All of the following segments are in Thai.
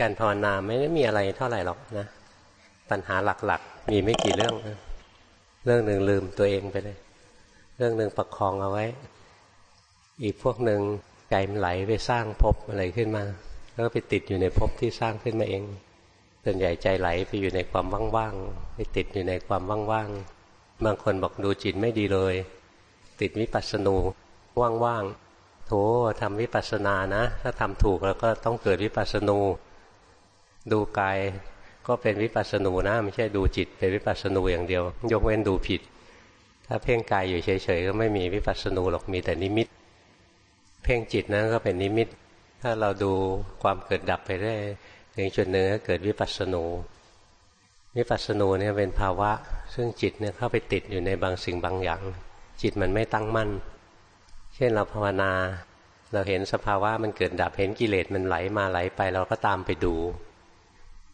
การภาวนาไม่ได้มีอะไรเท่าไหร่หรอกนะ ปัญหาหลักๆ มีไม่กี่เรื่องเรื่องหนึ่งลืมตัวเองไปเลย เรื่องหนึ่งประคองเอาไว้ อีกพวกหนึ่งใจมันไหลไปสร้างภพอะไรขึ้นมา แล้วไปติดอยู่ในภพที่สร้างขึ้นมาเองส่วนใหญ่ใจไหลไปอยู่ในความว่างๆไปติดอยู่ในความว่างๆบางคนบอกดูจิตไม่ดีเลย ติดวิปัสสนูว่างๆโถทำวิปัสสนานะ ถ้าทำถูกแล้วก็ต้องเกิดวิปัสสนู ดูกายก็เป็นวิปัสสนูนะไม่ใช่ดูจิตเป็นวิปัสสนูอย่างเดียว ยกเว้นดูผิด ถ้าเพ่งกายอยู่เฉยๆก็ไม่มีวิปัสสนูหรอกมีแต่นิมิต เพ่งจิตนั้นก็เป็นนิมิต ถ้าเราดูความเกิดดับไปได้ถึงจุดหนึ่งก็เกิดวิปัสสนูวิปัสสนูเนี่ยเป็นภาวะ ซึ่งจิตเนี่ยเข้าไปติดอยู่ในบางสิ่งบางอย่าง จิตมันไม่ตั้งมั่น เช่นเราภาวนา เราเห็นสภาวะมันเกิดดับเห็นกิเลสมันไหลมาไหลไป เราก็ตามไปดู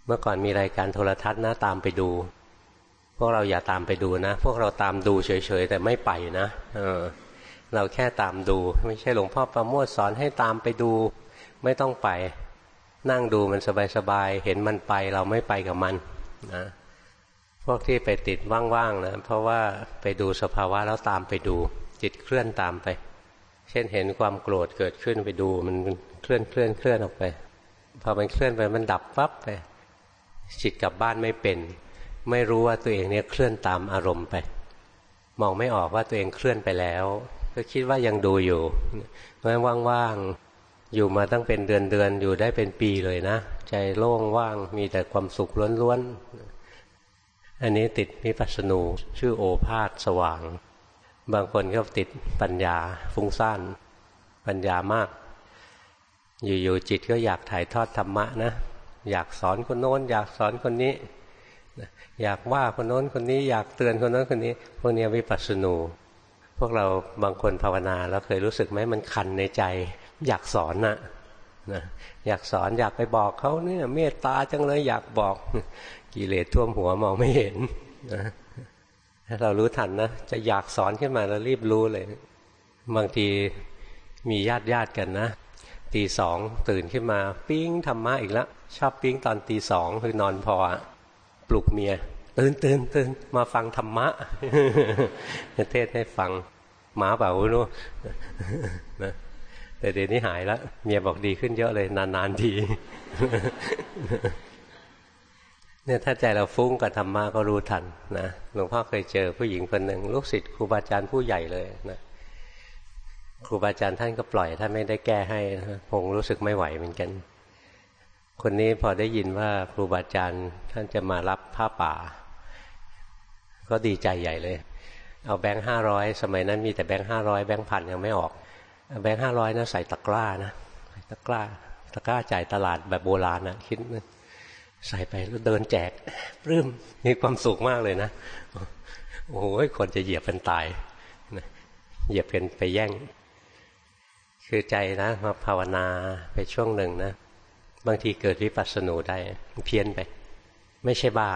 เมื่อก่อนมีรายการโทรทัศน์นะตามไปดู พวกเราอย่าตามไปดูนะ พวกเราตามดูเฉยๆแต่ไม่ไปนะเออ เราแค่ตามดู ไม่ใช่หลวงพ่อประโมทสอนให้ตามไปดู ไม่ต้องไป นั่งดูมันสบายๆเห็นมันไปเราไม่ไปกับมันนะพวกที่ไปติดว่างๆนะเพราะว่าไปดูสภาวะแล้วตามไปดู จิตเคลื่อนตามไป เช่นเห็นความโกรธเกิดขึ้นไปดูมันเคลื่อนเคลื่อนเคลื่อนออกไปพอมันเคลื่อนไปมันดับปั๊บไป จิตกลับบ้านไม่เป็น ไม่รู้ว่าตัวเองเนี่ยเคลื่อนตามอารมณ์ไป มองไม่ออกว่าตัวเองเคลื่อนไปแล้ว ก็คิดว่ายังดูอยู่เพราะว่างๆอยู่มาตั้งเป็นเดือนเดือนอยู่ได้เป็นปีเลยนะ ใจโล่งว่างมีแต่ความสุขล้วนๆอันนี้ติดมิปัสนูชื่อโอภาสสว่าง บางคนก็ติดปัญญาฟุ้งซ่านปัญญามาก อยู่ๆจิตก็อยากถ่ายทอดธรรมะนะ อยากสอนคนโน้น อยากสอนคนนี้อยากว่าคนโน้นคนนี้อยากเตือนคนโน้นคนนี้ พวกนี้วิปัสสนูพวกเราบางคนภาวนาแล้วเคยรู้สึกไหมมันคันในใจ อยากสอนนะนะอยากสอนอยากไปบอกเขาเนี่ยเมตตาจังเลยอยากบอกกิเลสท่วมหัวมองไม่เห็นนะถ้าเรารู้ทันนะจะอยากสอนขึ้นมาแล้วรีบรู้เลย บางทีมีญาติญาติกันนะ ตีสองตื่นขึ้นมา ปิ้งธรรมะอีกแล้วชอบปิ้งตอนตีสองคือนอนพอปลุกเมีย ตื่นตื่นตื่นมาฟังธรรมะเทศให้ฟังหมาเปล่ารู้นะแต่เดี๋ยวนี้หายแล้วเมียบอกดีขึ้นเยอะเลย นานๆทีเนี่ยถ้าใจเราฟุ้งกับธรรมะก็รู้ทันนะหลวงพ่อเคยเจอผู้หญิงคนหนึ่งลูกศิษย์ครูบาอาจารย์ผู้ใหญ่เลยนะ ครูบาอาจารย์ท่านก็ปล่อยท่านไม่ได้แก้ให้คงรู้สึกไม่ไหวเหมือนกัน คนนี้พอได้ยินว่าครูบาอาจารย์ท่านจะมารับผ้าป่า ก็ดีใจใหญ่เลย เอาแบงค์ห้าร้อยสมัยนั้นมีแต่แบงค์ห้าร้อยแบงค์พันยังไม่ออกแบงค์ห้าร้อยนะใส่ตะกร้านะตะกร้าตะกร้าจ่ายตลาดแบบโบราณนะคิดใส่ไปแล้วเดินแจกปลื้มมีความสุขมากเลยนะ โอ้โหคนจะเหยียบเป็นตายเหยียบกันไปแย่ง คือใจนะมาภาวนาไปช่วงหนึ่งนะบางทีเกิดวิปัสสนูได้เพี้ยนไป ไม่ใช่บ้า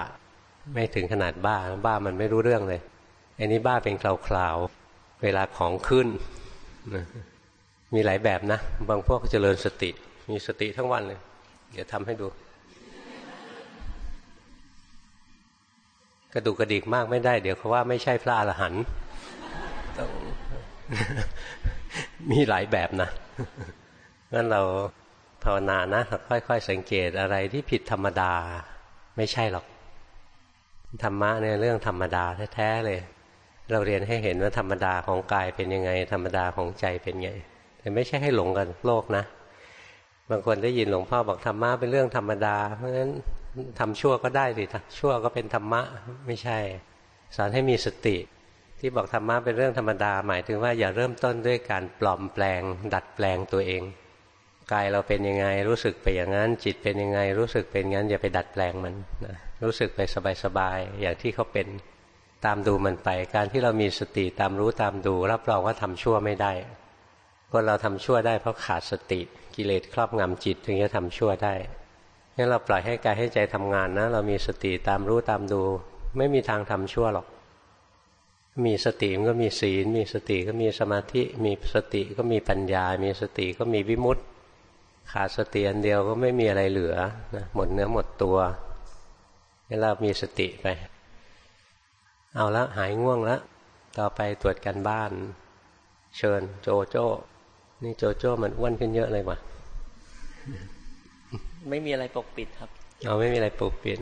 ไม่ถึงขนาดบ้า บ้ามันไม่รู้เรื่องเลยอันนี้บ้าเป็นคราวๆเวลาของขึ้น มีหลายแบบนะ บางพวกเจริญสติ มีสติทั้งวันเลย เดี๋ยวทำให้ดู กระดูกกระดิกมากไม่ได้ เดี๋ยวเขาว่าไม่ใช่พระอรหันต์ มีหลายแบบนะงั้นเราภาวนานะค่อยๆสังเกตอะไรที่ผิดธรรมดา ไม่ใช่หรอก ธรรมะเนี่ยเรื่องธรรมดาแท้ๆเลย เราเรียนให้เห็นว่าธรรมดาของกายเป็นยังไง ธรรมดาของใจเป็นไง แต่ไม่ใช่ให้หลงกันโลกนะ บางคนได้ยินหลวงพ่อบอกธรรมะเป็นเรื่องธรรมดา เพราะฉะนั้นทำชั่วก็ได้สิชั่วก็เป็นธรรมะไม่ใช่ สอนให้มีสติ ที่บอกธรรมะเป็นเรื่องธรรมดา หมายถึงว่าอย่าเริ่มต้นด้วยการปลอมแปลง ดัดแปลงตัวเองกายเราเป็นยังไงรู้สึกไปอย่างนั้น จิตเป็นยังไงรู้สึกเป็นงั้น อย่าไปดัดแปลงมันนะรู้สึกไปสบายๆอย่างที่เขาเป็นตามดูมันไป การที่เรามีสติตามรู้ตามดูรับรองว่าทำชั่วไม่ได้คนเราทำชั่วได้เพราะขาดสติกิเลสครอบงำจิตถึงจะทำชั่วได้งั้นเราปล่อยให้กายให้ใจทำงานนะ เรามีสติตามรู้ตามดู ไม่มีทางทำชั่วหรอก มีสติมันก็มีศีล มีสติก็มีสมาธิ มีสติก็มีปัญญา มีสติก็มีวิมุตติ ขาดสติอันเดียวก็ไม่มีอะไรเหลือนะหมดเนื้อหมดตัวให้เรามีสติไป เอาละหายง่วงแล้วต่อไปตรวจกันบ้าน เชิญโจโจ้ นี่โจโจ้มันอ้วนขึ้นเยอะเลยว่ะไม่มีอะไรปกปิดครับเอาไม่มีอะไรปกปิด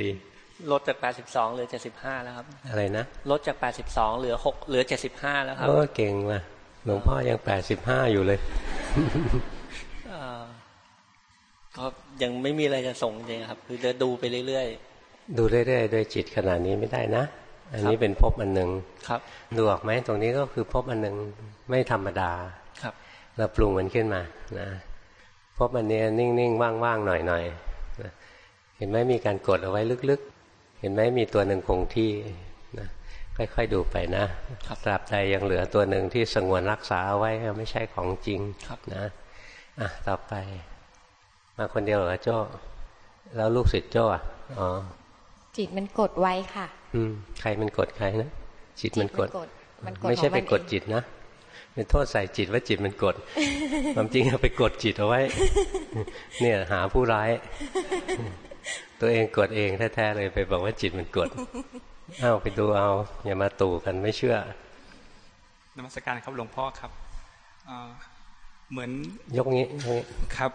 ดี ลดจาก 82 เหลือ 75 แล้วครับ อะไรนะลดจาก 82 เหลือ 6 เหลือ 75 แล้วครับโอ้เก่งว่ะหลวงพ่อยัง 85 อยู่เลยก็ยังไม่มีอะไรจะส่งจริงครับ คือจะดูไปเรื่อยๆ ดูเรื่อยๆโดยจิตขนาดนี้ไม่ได้นะ อันนี้เป็นภพอันหนึ่งครับ ดูออกไหมตรงนี้ก็คือภพอันหนึ่งไม่ธรรมดาครับ เราปรุงมันขึ้นมานะภพอันนี้นิ่งๆว่างๆหน่อยๆเห็นไหมมีการกดเอาไว้ลึกๆเห็นไหมมีตัวหนึ่งคงที่นะค่อยๆดูไปนะตราบใดยังเหลือตัวหนึ่งที่สงวนรักษาเอาไว้ไม่ใช่ของจริงนะอะต่อไป มาคนเดียวเหรอโจ้แล้วลูกศิษย์โจ้อะอ๋อจิตมันกดไว้ค่ะ อืม ใครมันกดใครนะจิตมันกดไม่ใช่ไปกดจิตนะเป็นโทษใส่จิตว่าจิตมันกด ความจริงเอาไปกดจิตเอาไว้ เนี่ยหาผู้ร้าย ตัวเองกดเองแท้ๆเลยไปบอกว่าจิตมันกดเอาไปดูเอา อย่ามาตู่กันไม่เชื่อนมัสการครับหลวงพ่อครับเหมือนยกงี้ครับ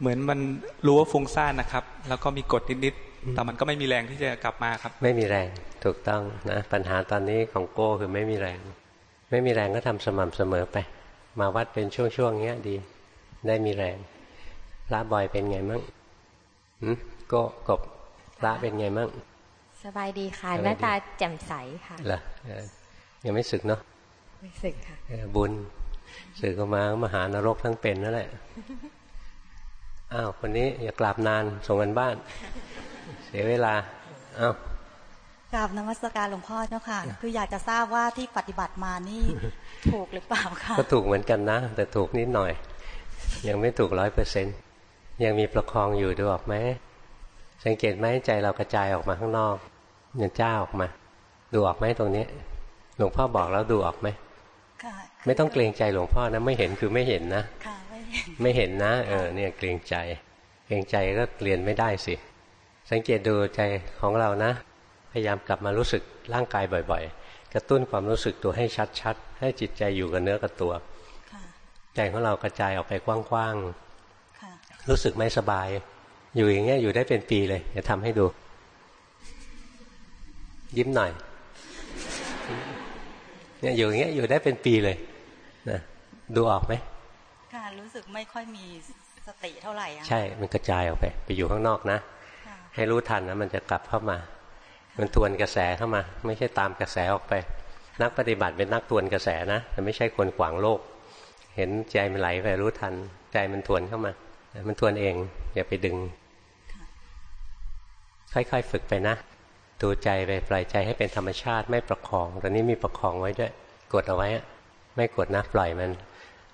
เหมือนมันรู้ว่าฟุ้งซ่านนะครับ แล้วก็มีกฎนิดๆแต่มันก็ไม่มีแรงที่จะกลับมาครับ ไม่มีแรงถูกต้องนะปัญหาตอนนี้ของโก้คือไม่มีแรง ไม่มีแรงก็ทำสม่ำเสมอไป มาวัดเป็นช่วงๆเงี้ยดี ได้มีแรงละบ่อยเป็นไงมั่งอืมโก้กบละเป็นไงมั่งสบายดีค่ะหน้าตาแจ่มใสค่ะเหรอยังไม่สึกเนาะไม่สึกค่ะบุญสึกออกมามาหานรกทั้งเป็นนั่นแหละอ้าวคนนี้อย่ากราบนานส่งกันบ้าน เสียเวลาอ้าวกราบนมัสการหลวงพ่อเจ้าค่ะ คืออยากจะทราบว่าที่ปฏิบัติมานี่ถูกหรือเปล่าคะก็ถูกเหมือนกันนะ แต่ถูกนิดหน่อย ยังไม่ถูกร้อยเปอร์เซ็นยังมีประคองอยู่ดูออกไหม สังเกตไหมใจเรากระจายออกมาข้างนอกเงินจ้าออกมา ดูออกไหมตรงนี้ หลวงพ่อบอกแล้วดูออกไหมไม่ต้องเกรงใจหลวงพ่อนะไม่เห็นคือไม่เห็นนะไม่เห็นนะ เออ เนี่ยเกรงใจ เกรงใจก็เรียนไม่ได้สิ สังเกตดูใจของเรานะ พยายามกลับมารู้สึกร่างกายบ่อย ๆ กระตุ้นความรู้สึกตัวให้ชัดๆให้จิตใจอยู่กับเนื้อกับตัวใจของเรากระจายออกไปกว้างๆรู้สึกไม่สบาย อยู่อย่างเงี้ยอยู่ได้เป็นปีเลยจะทำให้ดู ยิ้มหน่อยเนี่ยอยู่อย่างเงี้ยอยู่ได้เป็นปีเลยนะดูออกไหมค่ะรู้สึกไม่ค่อยมีสติเท่าไหร่ใช่ มันกระจายออกไป ไปอยู่ข้างนอกนะให้รู้ทันนะมันจะกลับเข้ามา มันทวนกระแสเข้ามา ไม่ใช่ตามกระแสออกไป นักปฏิบัติเป็นนักทวนกระแสนะแต่ไม่ใช่คนขวางโลก เห็นใจมันไหลไปรู้ทันใจมันทวนเข้ามา มันทวนเอง อย่าไปดึง ค่อยๆฝึกไปนะ ดูใจไปปล่อยใจให้เป็นธรรมชาติไม่ประคอง ตอนนี้มีประคองไว้ด้วย กดเอาไว้ ไม่กดนะปล่อยมัน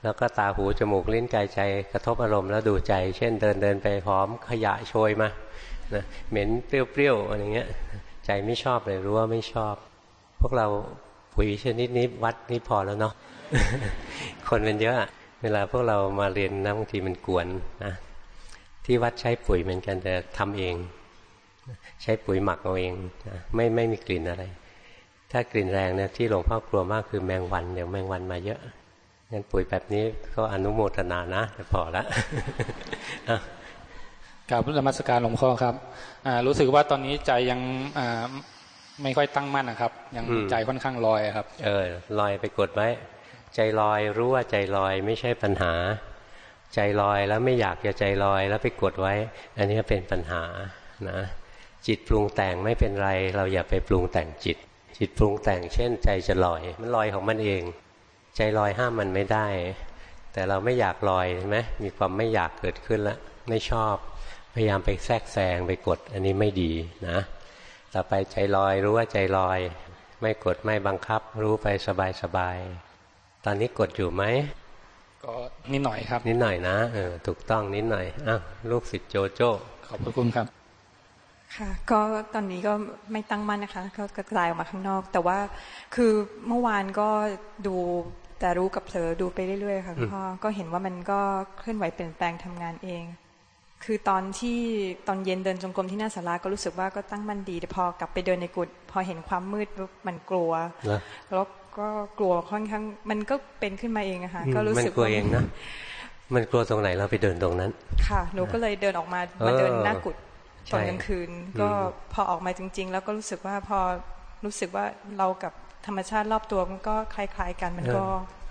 แล้วก็ตาหูจมูกลิ้นกายใจกระทบอารมณ์แล้วดูใจ เช่น เดินเดินไปหอมขยะโชยมานะเหม็นเปรี้ยวๆอะไรเงี้ย ใจไม่ชอบเลยรู้ว่าไม่ชอบ พวกเราปุ๋ยชนิดนี้วัดนี่พอแล้วเนาะคนเป็นเยอะเวลาพวกเรามาเรียนนะบางทีมันกวนนะ ที่วัดใช้ปุ๋ยเหมือนกันแต่ทำเอง ใช้ปุ๋ยหมักเอาเองนะไม่ไม่มีกลิ่นอะไร ถ้ากลิ่นแรงเนี่ยที่หลวงพ่อกลัวมากคือแมงวันเดี๋ยวแมงวันมาเยอะงั้นปุ๋ยแบบนี้ก็อนุโมทนานะพอละกราบธรรมสการหลวงพ่อครับรู้สึกว่าตอนนี้ใจยังไม่ค่อยตั้งมั่นนะครับ ยังใจค่อนข้างลอยครับ เออลอยไปกดไว้ ใจลอยรู้ว่าใจลอยไม่ใช่ปัญหา ใจลอยแล้วไม่อยากจะใจลอยแล้วไปกดไว้ อันนี้เป็นปัญหานะจิตปรุงแต่งไม่เป็นไร เราอย่าไปปรุงแต่งจิต จิตปรุงแต่งเช่น ใจจะลอย มันลอยของมันเอง ใจลอยห้ามมันไม่ได้ แต่เราไม่อยากลอยใช่ไหมมีความไม่อยากเกิดขึ้นแล้วไม่ชอบ พยายามไปแทรกแซงไปกด อันนี้ไม่ดีนะต่อไปใจลอยรู้ว่าใจลอย ไม่กดไม่บังคับ รู้ไปสบายสบายตอนนี้กดอยู่ไหม ก็นิดหน่อยครับ นิดหน่อยนะเออถูกต้องนิดหน่อยอ้าวลูกศิษย์โจโจ้ขอบพระคุณครับ ค่ะ ก็ตอนนี้ก็ไม่ตั้งมั่นนะคะ ก็กระจายออกมาข้างนอก แต่ว่าคือเมื่อวานก็ดูแแต่รู้กับเผลอดูไปเรื่อยๆค่ะพ่อก็เห็นว่ามันก็เคลื่อนไหวเปลี่ยนแปลงทำงานเอง คือตอนที่ตอนเย็นเดินจงกรมที่หน้าศาลาก็รู้สึกว่าก็ตั้งมั่นดีแต่พอกลับไปเดินในกุฏพอเห็นความมืดปุ๊บมันกลัวเหรอแล้ว ก็กลัวค่อนข้าง มันก็เป็นขึ้นมาเองอะค่ะก็รู้มันสึกกลัวเองนะมันกลัวตรงไหนเราไปเดินตรงนั้น ค่ะหนูก็เลยเดินออกมาเออมาเดินหน้ากุฏใช่ตอนกลางคืน ก็อืมพอออกมาจริง ๆ แล้วก็รู้สึกว่าพอรู้สึกว่าเรากับธรรมชาติรอบตัวมันก็คล้าย ๆ กันมันก็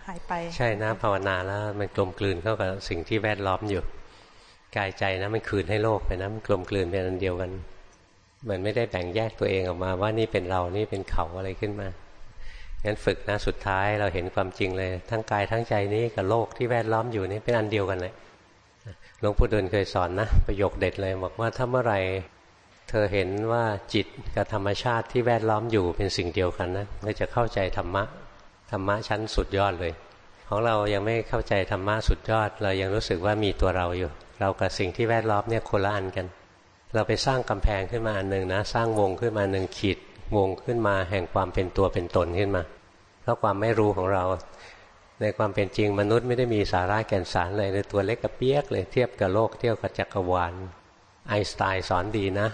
หายไป ใช่นะภาวนาแล้วมันกลมกลืนเข้ากับสิ่งที่แวดล้อมอยู่กายใจนะมันคืนให้โลกไปนะมันกลมกลืนเป็นอันเดียวกันมันไม่ได้แบ่งแยกตัวเองออกมาว่านี่เป็นเรานี่เป็นเขาอะไรขึ้นมา งั้นฝึกนะสุดท้ายเราเห็นความจริงเลย ทั้งกายทั้งใจนี้กับโลกที่แวดล้อมอยู่นี่เป็นอันเดียวกันเลยหลวงปู่ดูลเคยสอนนะประโยคเด็ดเลยบอกว่าถ้าเมื่อไหร่เธอเห็นว่าจิตกับธรรมชาติที่แวดล้อมอยู่เป็นสิ่งเดียวกันนะเธอจะเข้าใจธรรมะธรรมะชั้นสุดยอดเลย ของเรายังไม่เข้าใจธรรมะสุดยอด เรายังรู้สึกว่ามีตัวเราอยู่ เรากับสิ่งที่แวดล้อมเนี่ยคนละอันกัน เราไปสร้างกำแพงขึ้นมาอันหนึ่งนะ สร้างวงขึ้นมาหนึ่งขีด วงขึ้นมา แห่งความเป็นตัวเป็นตนขึ้นมาเพราะความไม่รู้ของเรา ในความเป็นจริงมนุษย์ไม่ได้มีสาระแก่นสารเลยในตัวเล็กกระเปียกเลยเทียบกับโลกเทียบกับจักรวาลไอน์สไตน์สอนดีนะ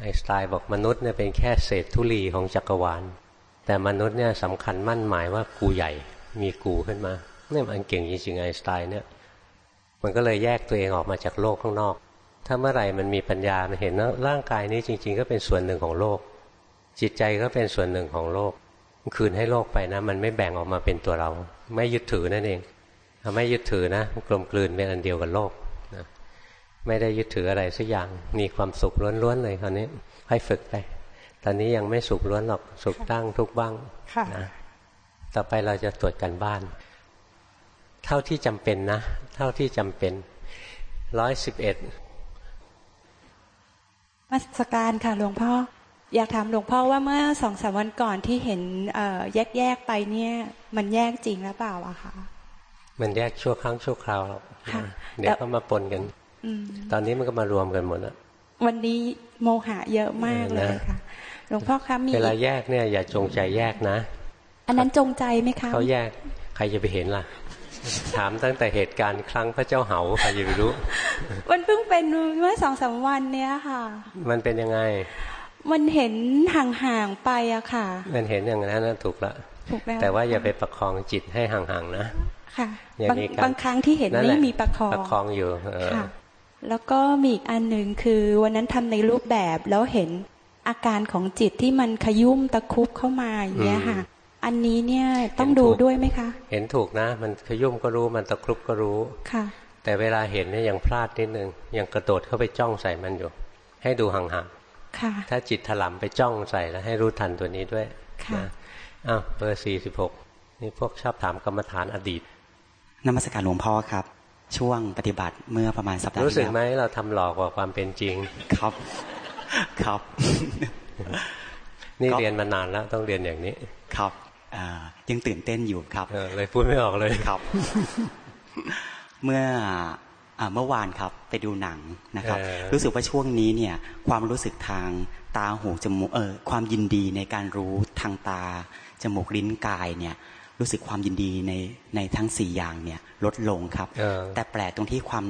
ไอน์สไตน์บอกมนุษย์เนี่ยเป็นแค่เศษธุลีของจักรวาล แต่มนุษย์เนี่ยสำคัญมั่นหมายว่ากูใหญ่มีกูขึ้นมาเนี่ยมันเก่งจริงๆไอน์สไตน์เนี่ยมันก็เลยแยกตัวเองออกมาจากโลกข้างนอก ถ้าเมื่อไหร่มันมีปัญญามันเห็นว่าร่างกายนี้จริง ๆ ก็เป็นส่วนหนึ่งของโลก จิตใจก็เป็นส่วนหนึ่งของโลก คืนให้โลกไปนะ มันไม่แบ่งออกมาเป็นตัวเรา ไม่ยึดถือนั่นเองถ้าไม่ยึดถือนะกลมกลืนเป็นอันเดียวกับโลกนะไม่ได้ยึดถืออะไรสักอย่างมีความสุขล้วนๆเลยคราวนี้ให้ฝึกไป ตอนนี้ยังไม่สุขล้วนหรอกสุขตั้งทุกข์บ้างค่ะนะต่อไปเราจะตรวจกันบ้าน เท่าที่จำเป็นนะ เท่าที่จำเป็นร้อยสิบเอ็ดมาสการค่ะหลวงพ่อ อยากถามหลวงพ่อว่าเมื่อสองสามวันก่อนที่เห็นแยกแยกๆไปเนี่ย มันแยกจริงหรือเปล่าอะคะมันแยกชั่วครั้งชั่วคราวหรอกค่ะนะเดี๋ยวก็มาปนกันอืมตอนนี้มันก็มารวมกันหมดแล้ววันนี้โมหะเยอะมากเลยเออนะค่ะหลวงพ่อคะมีเวลาแยกเนี่ยอย่าจงใจแยกนะ อันนั้นจงใจไหมคะเขาแยกใครจะไปเห็นล่ะ ถามตั้งแต่เหตุการณ์ครั้งพระเจ้าเหาใครจะไปรู้ มันเพิ่งเป็นเมื่อสองสามวันเนี้ยค่ะ มันเป็นยังไง มันเห็นห่างๆไปอะค่ะ มันเห็นอย่างนั้นนะถูกละถูกแล้วแต่ว่าอย่าไปประคองจิตให้ห่างๆนะค่ะอย่าบางมีการบางครั้งที่เห็นนั่นแหนี่ละมีประคองประคองอยู่เออค่ะแล้วก็มีอีกอันหนึ่งคือวันนั้นทำในรูปแบบแล้วเห็นอาการของจิตที่มันขยุ่มตะคุบเข้ามาอย่างเงี้ยค่ะ อันนี้เนี่ยต้องดูด้วยไหมคะ เห็นถูกนะ มันขยุ่มก็รู้มันตะครุบก็รู้ค่ะ แต่เวลาเห็นเนี่ยยังพลาดนิดนึงยังกระโดดเข้าไปจ้องใส่มันอยู่ ให้ดูห่างค่ะๆ ถ้าจิตถลำไปจ้องใส่แล้วให้รู้ทันตัวนี้ด้วยค่ะนะอ้าวเบอร์สี่สิบหกนี่พวกชอบถามกรรมฐานอดีตนมัสการหลวงพ่อครับ ช่วงปฏิบัติเมื่อประมาณสัปดาห์รู้สึกที่ไหมแล้วเราทำหลอกกว่าความเป็นจริงครับ ครับ นี่ก็เรียนมานานแล้วต้องเรียนอย่างนี้ ครับอ่ายังตื่นเต้นอยู่ครับเออเลยพูดไม่ออกเลยครับ เมื่ออ่า เมื่อวานครับไปดูหนังนะครับเออรู้สึกว่าช่วงนี้เนี่ยความรู้สึกทางตาหูจมูกเออความยินดีในการรู้ทางตาจมูกลิ้นกายเนี่ยรู้สึกความยินดีในในทั้งสี่อย่างเนี่ยลดลงครับเออแต่แปลกตรงที่ความ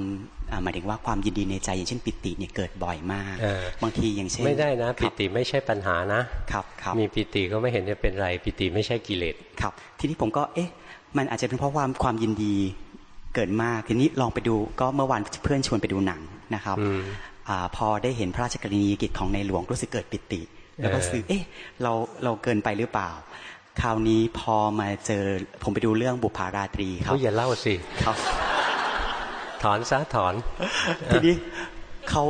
อ่าหมายถึงว่าความยินดีในใจอย่างเช่นปิติเนี่ยเกิดบ่อยมากเออบางทีอย่างเช่นไม่ได้นะคปิรับติไม่ใช่ปัญหานะครับครับมีปิติก็ไม่เห็นจะเป็นไรปิติไม่ใช่กิเลสครับ ทีนี้ผมก็เอ๊ะมันอาจจะเป็นเพราะความความยินดี เกิดมากทีนี้ลองไปดูก็เมื่อวานเพื่อนชวนไปดูหนังนะครับอืมอาพอได้เห็นพระราชกรณียกิจของในหลวงรู้สึกเกิดปิติ แล้วก็เออซื้อเอ๊ะเราเราเกินไปหรือเปล่า คราวนี้พอมาเจอผมไปดูเรื่องบุพาราตรีครับเขาอย่าเล่าสิครับถอนซะถอน ทีนี้เขา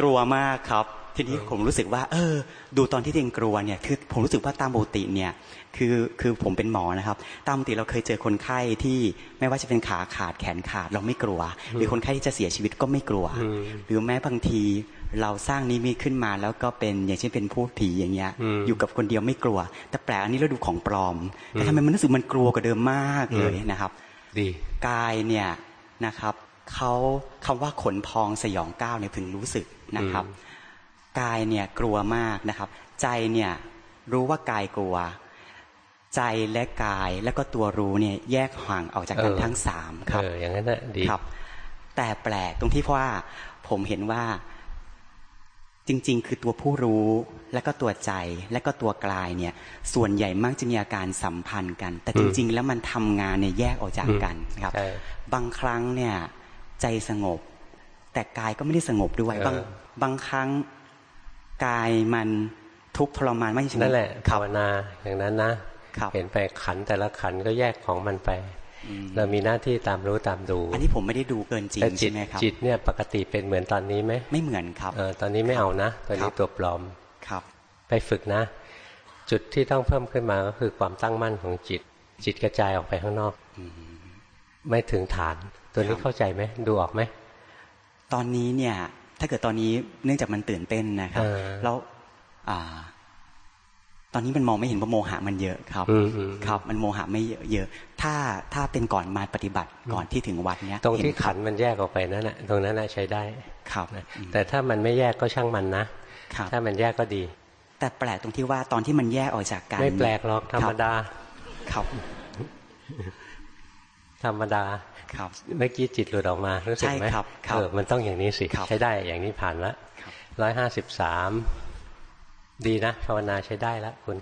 กลัวมากครับ ทีนี้ผมรู้สึกว่า เออ ดูตอนที่ตัวเองกลัวเนี่ยคือผมรู้สึกว่าตามปกติเนี่ยคือคือผมเป็นหมอนะครับ ตามปกติเราเคยเจอคนไข้ที่ไม่ว่าจะเป็นขาขาดแขนขาดเราไม่กลัว หรือคนไข้ที่จะเสียชีวิตก็ไม่กลัวอืมหรือแม้บางทีเราสร้างนิมิตขึ้นมาแล้วก็เป็นอย่างเช่นเป็นพูดผีอย่างเงี้ยอืมอยู่กับคนเดียวไม่กลัว แต่แปลกอันนี้เราดูของปลอมแต่ทำไมมันรู้สึกมันกลัวกว่าเดิมมากเลยนะครับ ดีกายเนี่ยนะครับเขาคำว่าขนพองสยองก้าวเนี่ยพึงรู้สึกนะครับ กายเนี่ยกลัวมากนะครับ ใจเนี่ยรู้ว่ากายกลัว ใจและกายและก็ตัวรู้เนี่ยแยกห่างออกจากกันเออทั้งสามครับเอออย่างนั้นน่ะดีครับ แต่แปลกตรงที่ว่าผมเห็นว่าจริง ๆ คือตัวผู้รู้และก็ตัวใจและก็ตัวกลายเนี่ย ส่วนใหญ่มักจะมีอาการสัมพันธ์กัน แต่จริง ๆ แล้วมันทำงานเนี่ยแยกออกจากกันครับใช่บางครั้งเนี่ย ใจสงบ แต่กายก็ไม่ได้สงบด้วยเออบางบางครั้ง กายมันทุกข์ทรมานไม่ใช่นั่นแหละครัภาบวนาอย่างนั้นนะครับเห็นไปขันแต่ละขันก็แยกของมันไป เรามีหน้าที่ตามรู้ตามดู อันนี้ผมไม่ได้ดูเกินจริงแต่จิใช่ตไหมครับจิตเนี่ยปกติเป็นเหมือนตอนนี้ไหมไม่เหมือนครับเออตอนนี้ไม่เอานะตอนครันี้บตัวปลอมครับ ไปฝึกนะ จุดที่ต้องเพิ่มขึ้นมาก็คือความตั้งมั่นของจิต จิตกระจายออกไปข้างนอกไม่ถึงฐาน ตัวนี้เข้าใจไหมดูออกไหมตอนนี้เนี่ย ถ้าเกิดตอนนี้เนื่องจากมันตื่นเต้นนะครับเออแล้วอ่า ตอนนี้มันมองไม่เห็นว่าโมหะมันเยอะครับอืมอืมครับ มันโมหะไม่เยอะเยอะ ถ้าถ้าเป็นก่อนมาปฏิบัติก่อนที่ถึงวัดเนี้ย ตรงที่เห็ขันมันแยกออกไปนั่นแหละตรงนั้นน่ะใช้ได้ ครับนะอืมแต่ถ้ามันไม่แยกก็ช่างมันนะครับถ้ามันแยกก็ดี แต่แปลกตรงที่ว่าตอนที่มันแยกออกจากกันไม่แปลกหรอกธรรมดา ครับ ธรรมดา ครับเมื่อกี้จิตหลุดออกมารู้สึกไหมใช่ครับครับเออมันต้องอย่างนี้สิครับใช้ได้อย่างนี้ผ่านละครับร้อยห้าสิบสามดีนะภาวนาใช้ได้แล้วคุณ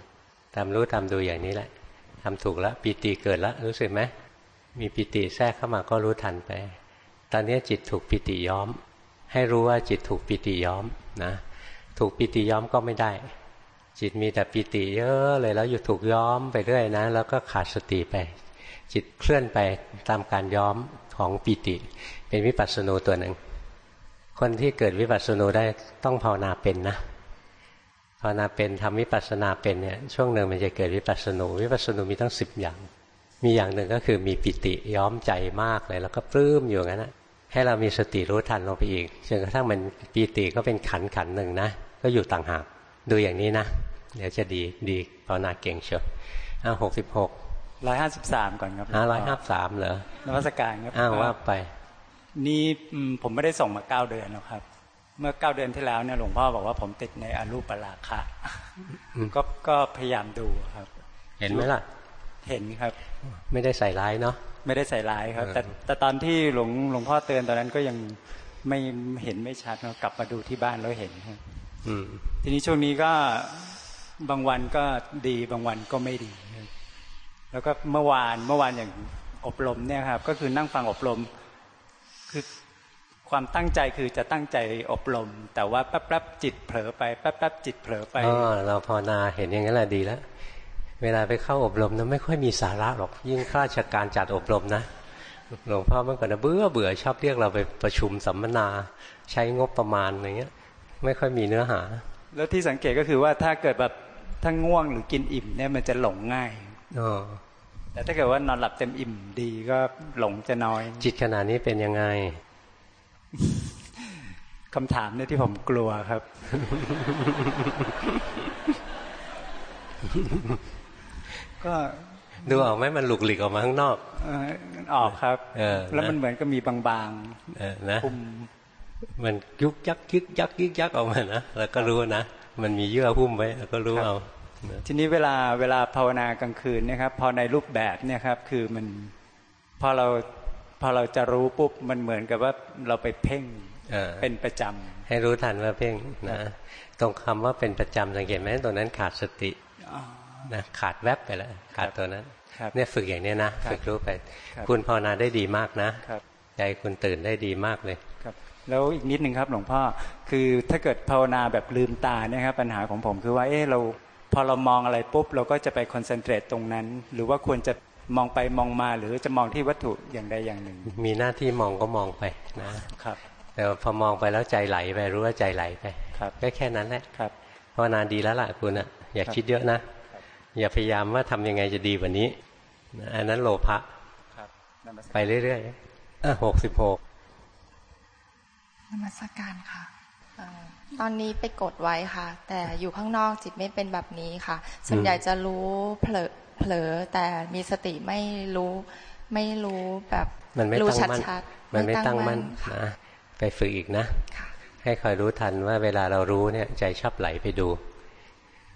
ตามรู้ตามดูอย่างนี้แหละทำถูกแล้วปีติเกิดแล้วรู้สึกไหมมีปีติแทรกเข้ามาก็รู้ทันไป ตอนนี้จิตถูกปีติย้อม ให้รู้ว่าจิตถูกปีติย้อมนะ ถูกปีติย้อมก็ไม่ได้ จิตมีแต่ปีติเยอะเลยแล้วอยู่ถูกย้อมไปเรื่อยนะ แล้วก็ขาดสติไป จิตเคลื่อนไปตามการย้อมของปีติ เป็นวิปัสสนูตัวหนึ่ง คนที่เกิดวิปัสสนูได้ต้องภาวนาเป็นนะภาวนาเป็นทำวิปัสสนาเป็นเนี่ยช่วงหนึ่งมันจะเกิดวิปัสสนูวิปัสสนูมีตั้งสิบอย่าง มีอย่างหนึ่งก็คือมีปิติย้อมใจมากเลย แล้วก็ปลื้มอยู่งั้นนะให้เรามีสติรู้ทันลงไปอีกจนกระทั่งมันปีติก็เป็นขันขันหนึ่งนะ ก็อยู่ต่างหากดูอย่างนี้นะ เดี๋ยวจะดีดีภาวนาเก่งเชียวอ้าวหกสิบหก ร้อยห้าสิบสามก่อนครับห้าร้อยห้าสามเหรอนวัตการครับอ้าวว่าไป นี่อืมผมไม่ได้ส่งมาเก้าเดือนแล้วครับ เมื่อเก้าเดือนที่แล้วเนี่ยหลวงพ่อบอกว่าผมติดในอรูปราคะอืมก็ก็พยายามดูครับ เห็นไหมล่ะ เห็นครับ ไม่ได้ใส่ร้ายเนาะไม่ได้ใส่ร้ายครับเออแต่แต่ตอนที่หลวงหลวงพ่อเตือนตอนนั้นก็ยังไม่เห็นไม่ชัดนะกลับมาดูที่บ้านแล้วเห็นครับอืมทีนี้ช่วงนี้ก็บางวันก็ดีบางวันก็ไม่ดีครับ แล้วก็เมื่อวานเมื่อวานอย่างอบรมเนี่ยครับ ก็คือนั่งฟังอบรม คือความตั้งใจคือจะตั้งใจอบรม แต่ว่าแป๊บๆจิตเผลอไปแป๊บๆจิตเผลอไปอ๋อเราภาวนาเห็นอย่างนั้นแหละดีแล้วเวลาไปเข้าอบรมนะไม่ค่อยมีสาระหรอก ยิ่งข้าราชการจัดอบรมนะหลวงพ่อเมื่อก่อนนะเบื่อเบื่อชอบเรียกเราไปประชุมสัมมนา ใช้งบประมาณอะไรเงี้ย ไม่ค่อยมีเนื้อหา แล้วที่สังเกตก็คือว่าถ้าเกิดแบบถ้าง่วงหรือกินอิ่มเนี่ยมันจะหลงง่ายอ๋อ แต่ถ้าเกิดว่านอนหลับเต็มอิ่มดีก็หลงจะน้อย จิตขนาดนี้เป็นยังไงคำถามเนี่ยที่ผมกลัวครับ ก็ดูออกไหมมันหลุกหลีกออกมาข้างนอกเอ่อออกครับเออแล้วมันนะเหมือนก็มีบางเออนะๆคุมมันยุกยักยึกยักยึกยักออกมานะแล้วก็รู้นะมันมีเยื่อหุ้มไว้แล้วก็รู้เอานะ ทีนี้เวลาเวลาภาวนากลางคืนเนะครับ พอในรูปแบบเนี่ยครับ คือมันพอเราพอเราจะรู้ปุ๊บมันเหมือนกับว่าเราไปเพ่งเออเป็นประจำให้รู้ทันว่าเพ่งนะตรงคำว่าเป็นประจำสังเกตไหมตรงนั้นขาดสติอ๋อนะขาดแวบไปแล้วขาดตัวนั้นครับเนี่ยฝึกอย่างเนี้ยนะครับฝึกรู้ไปครับคุณภาวนาได้ดีมากนะครับใจคุณตื่นได้ดีมากเลยครับ แล้วอีกนิดหนึ่งครับหลวงพ่อคือถ้าเกิดภาวนาแบบลืมตาเนี่ยครับปัญหาของผมคือว่าเออเรา พอเรามองอะไรปุ๊บ เราก็จะไปคอนเซนเทรตตรงนั้น หรือว่าควรจะมองไปมองมาหรือจะมองที่วัตถุอย่างใดอย่างหนึ่ง มีหน้าที่มองก็มองไปนะครับ แต่ว่าพอมองไปแล้วใจไหลไปรู้ว่าใจไหลไปครับก็แค่นั้นแหละครับภาวนาดีแล้วล่ะคุณอะอย่าครับคิดเยอะนะอย่าพยายามว่าทำยังไงจะดีกว่านี้นะอันนั้นโลภะครับนมัสไปเรื่อยๆอะหกสิบหกนมัสการค่ะอ่า ตอนนี้ไปกดไว้ค่ะ แต่อยู่ข้างนอกจิตไม่เป็นแบบนี้ค่ะ ส่วนใหญ่จะรู้เผลอเผลอแต่มีสติไม่รู้ไม่รู้แบบมันไม่รู้ตั้งมั่นชัดๆมันไม่ตั้งมั่นค่ะนะไปฝึกอีกนะค่ะให้คอยรู้ทันว่าเวลาเรารู้เนี่ยใจชอบไหลไปดู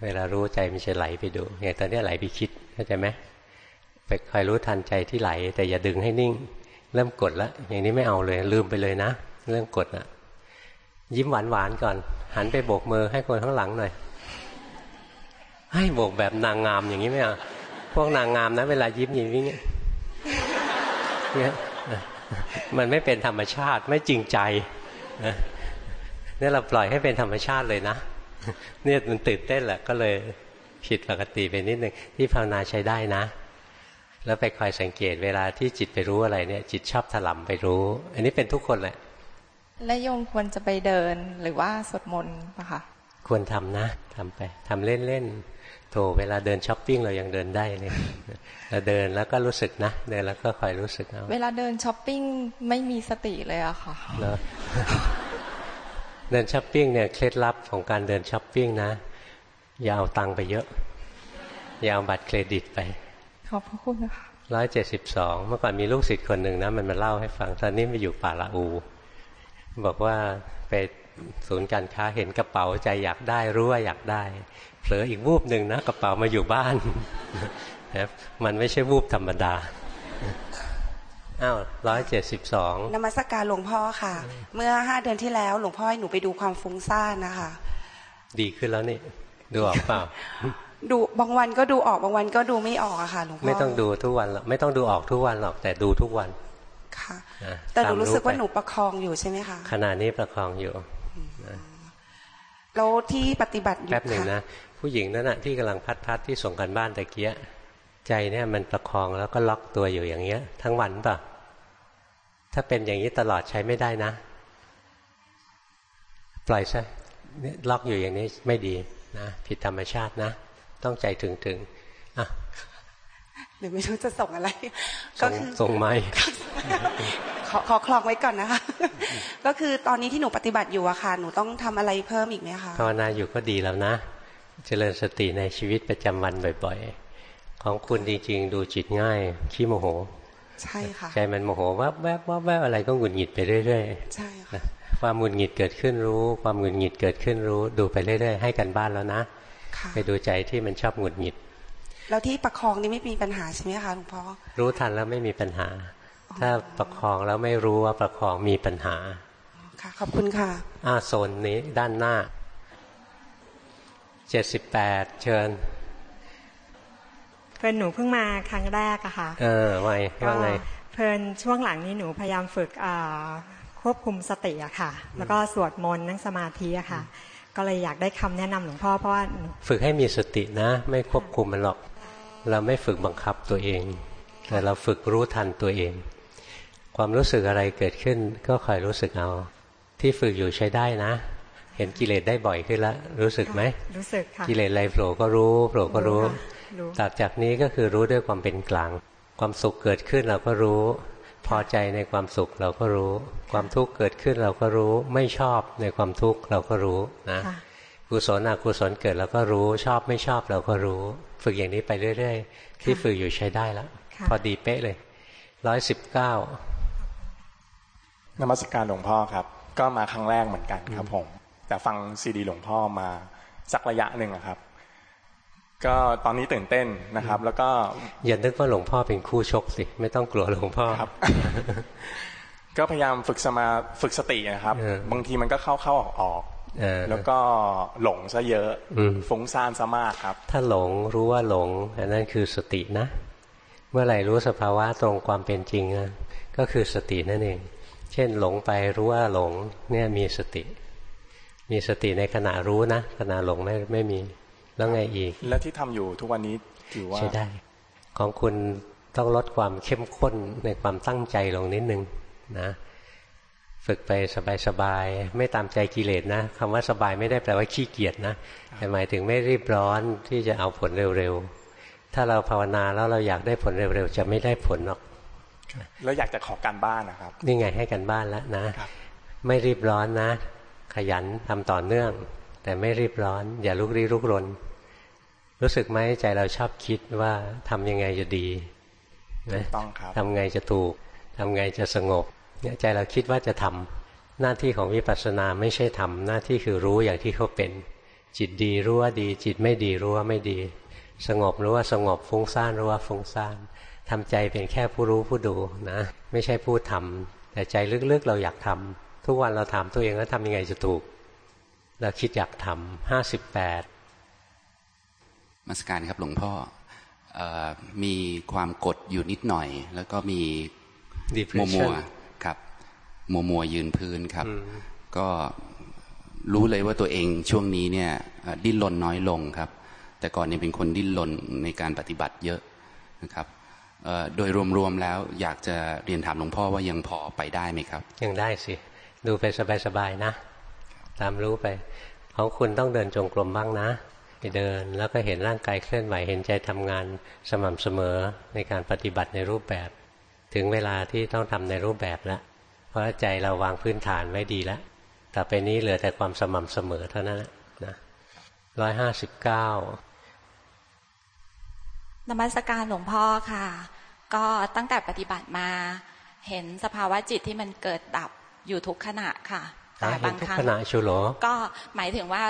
เวลารู้ใจมันจะไหลไปดูอย่างตอนนี้ไหลไปคิดเข้าใจไหมไปคอยรู้ทันใจที่ไหล แต่อย่าดึงให้นิ่ง เริ่มกดแล้วอย่างนี้ไม่เอาเลยลืมไปเลยนะ เรื่องกดนะ ยิ้มหวานหวานก่อน หันไปโบกมือให้คนข้างหลังหน่อยให้โบกแบบนางงามอย่างนี้ไหมอะพวกนางงามนะเวลายิ้มอย่างนี้เนี่ยมันไม่เป็นธรรมชาติไม่จริงใจเนี่ยเราปล่อยให้เป็นธรรมชาติเลยนะเนี่ยมันตื่นเต้นแหละก็เลยผิดปกติไปนิดหนึ่งที่ภาวนาใช้ได้นะ แล้วไปคอยสังเกตเวลาที่จิตไปรู้อะไรเนี่ย จิตชอบถลำไปรู้ อันนี้เป็นทุกคนแหละ และโยมควรจะไปเดินหรือว่าสวดมนต์ปะคะควรทำนะทำไปทำเล่นๆโถเวลาเดินช้อปปิ้งเรายังเดินได้เลยเราเดินแล้วก็รู้สึกนะเดินแล้วก็คอยรู้สึกเอาเวลาเดินช้อปปิ้งไม่มีสติเลยอะค่ะเดินช้อปปิ้งเนี่ยเคล็ดลับของการเดินช้อปปิ้งนะ อย่าเอาตังค์ไปเยอะ อย่าเอาบัตรเครดิตไป ขอบพระคุณนะคะร้อยเจ็ดสิบสองเมื่อก่อนมีลูกศิษย์คนหนึ่งนะ มันมาเล่าให้ฟังตอนนี้มาอยู่ป่าละอู บอกว่าไปศูนย์การค้าเห็นกระเป๋าใจอยากได้รู้ว่าอยากได้ เผลออีกวูบหนึ่งนะกระเป๋ามาอยู่บ้านนะมันไม่ใช่วูบธรรมดาอ้าวร้อยเจ็ดสิบสองนมัสการหลวงพ่อค่ะ เมื่อห้าเดือนที่แล้ว หลวงพ่อให้หนูไปดูความฟุ้งซ่านนะคะ ดีขึ้นแล้วนี่ ดูออกเปล่าดูบางวันก็ดูออกบางวันก็ดูไม่ออกอะค่ะหลวงพ่อไม่ต้องดูทุกวันหรอกไม่ต้องดูออกทุกวันหรอกแต่ดูทุกวัน ค่ะ แต่หนูรู้สึกว่าหนูประคองอยู่ใช่ไหมคะขณะนี้ประคองอยู่แล้วที่ปฏิบัติอยู่แป๊บหนึ่งนะผู้หญิงนั่นนะที่กำลังพัดพัดที่ส่งกันบ้านตะเกียใจเนี่ยมันประคองแล้วก็ล็อกตัวอยู่อย่างเงี้ย ทั้งวันป่ะถ้าเป็นอย่างนี้ตลอดใช้ไม่ได้นะ ปล่อยซะล็อกอยู่อย่างนี้ไม่ดีนะผิดธรรมชาตินะ ต้องใจถึงถึงอะ หรือไม่รู้จะส่งอะไร ก็คือส่งไม้ขอขอคลองไว้ก่อนนะคะ ก็คือตอนนี้ที่หนูปฏิบัติอยู่อะค่ะ หนูต้องทำอะไรเพิ่มอีกไหมคะภาวนาอยู่ก็ดีแล้วนะ เจริญสติในชีวิตประจำวันบ่อย ๆ ของคุณจริงๆดูจิตง่าย ขี้โมโห ใช่ค่ะ ใจมันโมโหวับแวบวับแวบอะไรก็หงุดหงิดไปเรื่อยๆ ใช่ค่ะ ความหงุดหงิดเกิดขึ้นรู้ ความหงุดหงิดเกิดขึ้นรู้ ดูไปเรื่อยๆ ให้กันบ้านแล้วนะ ไปดูใจที่มันชอบหงุดหงิด แล้วที่ประคองนี่ไม่มีปัญหาใช่ไหมคะหลวงพ่อรู้ทันแล้วไม่มีปัญหา ถ้าประคองแล้วไม่รู้ว่าประคองมีปัญหาค่ะขอบคุณค่ะอ่าโซนนี้ด้านหน้าเจ็ดสิบแปดเชิญเพื่อนหนูเพิ่งมาครั้งแรกอะค่ะ เออไงว่าไงเพื่อนช่วงหลังนี้หนูพยายามฝึกควบคุมสติอะค่ะ แล้วก็สวดมนต์นั่งสมาธิอะค่ะ ก็เลยอยากได้คำแนะนำหลวงพ่อเพราะว่า ฝึกให้มีสตินะ ไม่ควบคุมมันหรอก เราไม่ฝึกบังคับตัวเอง แต่เราฝึกรู้ทันตัวเอง ความรู้สึกอะไรเกิดขึ้นก็คอยรู้สึกเอา ที่ฝึกอยู่ใช้ได้นะ เห็นกิเลสได้บ่อยขึ้นแล้วรู้สึกไหมรู้สึกค่ะกิเลสอะไรโผล่ก็รู้โผล่ก็รู้ตัดจากนี้ก็คือรู้ด้วยความเป็นกลาง ความสุขเกิดขึ้นเราก็รู้ พอใจในความสุขเราก็รู้ ความทุกข์เกิดขึ้นเราก็รู้ ไม่ชอบในความทุกข์เราก็รู้นะกุศลอกุศลเกิดเราก็รู้ ชอบไม่ชอบเราก็รู้ ฝึกอย่างนี้ไปเรื่อยๆ ที่ฝึกอยู่ใช้ได้แล้ว พอดีเป๊ะเลยร้อยสิบเก้านมัสการหลวงพ่อครับ ก็มาครั้งแรกเหมือนกันครับผม แต่ฟังซีดีหลวงพ่อมาสักระยะหนึ่งครับ ก็ตอนนี้ตื่นเต้นนะครับ แล้วก็อย่านึกว่าหลวงพ่อเป็นคู่ชกสิ ไม่ต้องกลัวหลวงพ่อครับ ก็พยายามฝึกสมาฝึกสตินะครับ บางทีมันก็เข้าเข้าออกออก แล้วก็หลงซะเยอะฟุ้งซ่านซะมากครับ ถ้าหลงรู้ว่าหลงอันนั้นคือสตินะ เมื่อไหร่รู้สภาวะตรงความเป็นจริงก็คือสตินั่นเอง เช่นหลงไปรู้ว่าหลงเนี่ยมีสติ มีสติในขณะรู้นะขณะหลงไม่ไม่มีแล้วไงอีก แล้วที่ทำอยู่ทุกวันนี้ถือว่าใช่ได้ ของคุณต้องลดความเข้มข้นในความตั้งใจลงนิดนึงนะ ฝึกไปสบายๆไม่ตามใจกิเลสนะคำว่าสบายไม่ได้แปลว่าขี้เกียจนะแต่หมายถึงไม่รีบร้อนที่จะเอาผลเร็วๆถ้าเราภาวนาแล้วเราอยากได้ผลเร็วๆจะไม่ได้ผลหรอกแล้วอยากจะขอการบ้านนะครับนี่ไงให้กันบ้านแล้วนะไม่รีบร้อนนะ ขยันทำต่อเนื่อง แต่ไม่รีบร้อน อย่าลุกรี้ลุกรนรู้สึกไหมใจเราชอบคิดว่าทำยังไงจะดีนะต้องครับทำไงจะถูกทำไงจะสงบ เนี่ยใจเราคิดว่าจะทำหน้าที่ของวิปัสสนาไม่ใช่ทำหน้าที่คือรู้อย่างที่เขาเป็น จิตดีรู้ว่าดี จิตไม่ดีรู้ว่าไม่ดี สงบรู้ว่าสงบฟุ้งซ่านรู้ว่าฟุ้งซ่านทำใจเป็นแค่ผู้รู้ผู้ดูนะ ไม่ใช่ผู้ทำแต่ใจลึกๆเราอยากทำทุกวันเราถามตัวเองว่าทำยังไงจะถูกเราคิดอยากทำห้าสิบแปดมาสการครับหลวงพ่ออมีความกดอยู่นิดหน่อย แล้วก็มีมัวมัวครับ มัวมัวยืนพื้นครับ ก็รู้เลยว่าตัวเองช่วงนี้เนี่ย ดิ้นรนน้อยลงครับ แต่ก่อนเนี่ยเป็นคนดิ้นรนในการปฏิบัติเยอะนะครับโดยรวมๆแล้วอยากจะเรียนถามหลวงพ่อว่ายังพอไปได้ไหมครับ ยังได้สิ ดูไปสบายๆนะ ตามรู้ไป ของคุณต้องเดินจงกรมบ้างนะไปเดินแล้วก็เห็นร่างกายเคลื่อนไหวเห็นใจทำงานสม่ำเสมอในการปฏิบัติในรูปแบบ ถึงเวลาที่ต้องทำในรูปแบบแล้ว เพราะใจเราวางพื้นฐานไว้ดีแล้ว ต่อไปนี้เหลือแต่ความสม่ำเสมอเท่านั้นนะร้อยห้าสิบเก้านมัสการหลวงพ่อค่ะ ก็ตั้งแต่ปฏิบัติมา เห็นสภาวะจิตที่มันเกิดดับอยู่ทุกขณะค่ะแต่บางครั้งขณะชูโหรก็หมายถึงว่า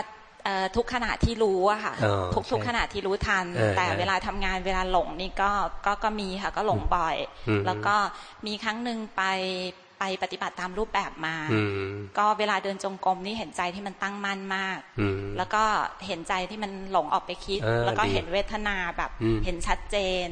ทุกขณะที่รู้อะค่ะทุกทุกขณะที่รู้ทัน แต่เวลาทำงานเวลาหลงนี่ก็ก็ก็มีค่ะ ก็หลงบ่อย แล้วก็มีครั้งหนึ่งไป ไปปฏิบัติตามรูปแบบมา ก็เวลาเดินจงกรมนี่เห็นใจที่มันตั้งมั่นมาก แล้วก็เห็นใจที่มันหลงออกไปคิด แล้วก็เห็นเวทนาแบบเห็นชัดเจน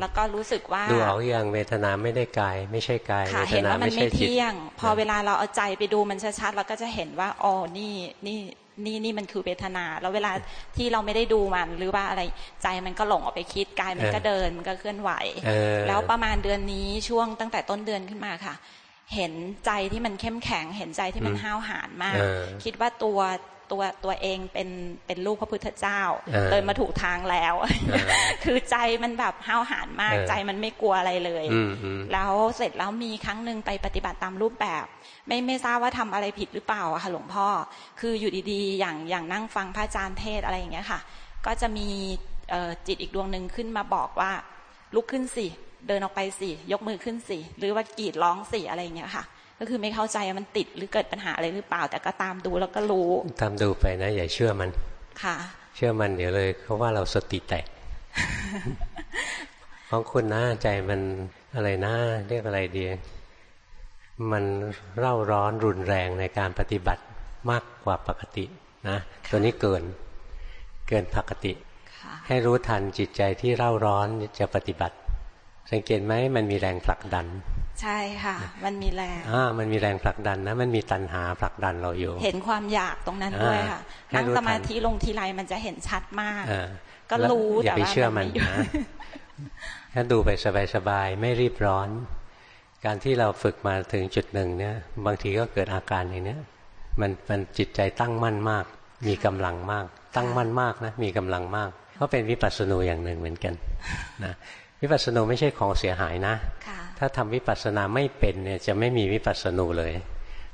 แล้วก็รู้สึกว่าดูเอาอย่างเวทนาไม่ได้กาย ไม่ใช่กายเห็นว่ามันไม่เที่ยง พอเวลาเราเอาใจไปดูมันชัดๆเราก็จะเห็นว่าอ๋อนี่นี่นี่นี่มันคือเวทนา แล้วเวลาที่เราไม่ได้ดูมันหรือว่าอะไรใจมันก็หลงออกไปคิดกายมันก็เดินมันก็เคลื่อนไหว แล้วประมาณเดือนนี้ช่วงตั้งแต่ต้นเดือนขึ้นมาค่ะ เห็นใจที่มันเข้มแข็ง เห็นใจที่มันห้าวหาญมาก คิดว่าตัวตัวตัวเองเป็นเป็นลูกพระพุทธเจ้าเลยมาถูกทางแล้ว คือใจมันแบบห้าวหาญมาก ใจมันไม่กลัวอะไรเลย แล้วเสร็จแล้วมีครั้งหนึ่งไปปฏิบัติตามรูปแบบ ไม่ไม่ทราบว่าทำอะไรผิดหรือเปล่าอะค่ะหลวงพ่อ คืออยู่ดีๆ อย่างอย่างนั่งฟังพระอาจารย์เทศอะไรอย่างเงี้ยค่ะ ก็จะมีจิตอีกดวงหนึ่งขึ้นมาบอกว่าลุกขึ้นสิ เดินออกไปสิยกมือขึ้นสิหรือว่ากรีดร้องสิอะไรอย่างเงี้ยค่ะ ก็คือไม่เข้าใจมันติดหรือเกิดปัญหาอะไรหรือเปล่า แต่ก็ตามดูแล้วก็รู้ตามดูไปนะอย่าเชื่อมันค่ะ เชื่อมันเดี๋ยวเลยเขาว่าเราสติแตกของคุณนะใจมันอะไรนะเรียกอะไรดี มันเร่าร้อนรุนแรงในการปฏิบัติมากกว่าปกตินะตัวนี้เกินเกินปกติ ให้รู้ทันจิตใจที่เร่าร้อนจะปฏิบัติ สังเกตไหมมันมีแรงผลักดัน ใช่ค่ะ มันมีแรงอ่ามันมีแรงผลักดันนะ มันมีตัณหาผลักดันเราอยู่ เห็นความอยากตรงนั้นด้วยค่ะนั่งสมาธิลงทีไรมันจะเห็นชัดมากก็รู้แต่ว่าอย่าไปเชื่อมันนะถ้าดูไปสบายๆไม่รีบร้อน การที่เราฝึกมาถึงจุดหนึ่งเนี่ย บางทีก็เกิดอาการอย่างเนี้ยมันมันจิตใจตั้งมั่นมาก มีกำลังมาก ตั้งมั่นมากนะมีกำลังมากก็เป็นวิปัสสนูอย่างหนึ่งเหมือนกันนะ วิปัสสนูไม่ใช่ของเสียหายนะ ถ้าทำวิปัสสนาไม่เป็นเนี่ยจะไม่มีวิปัสสนูเลย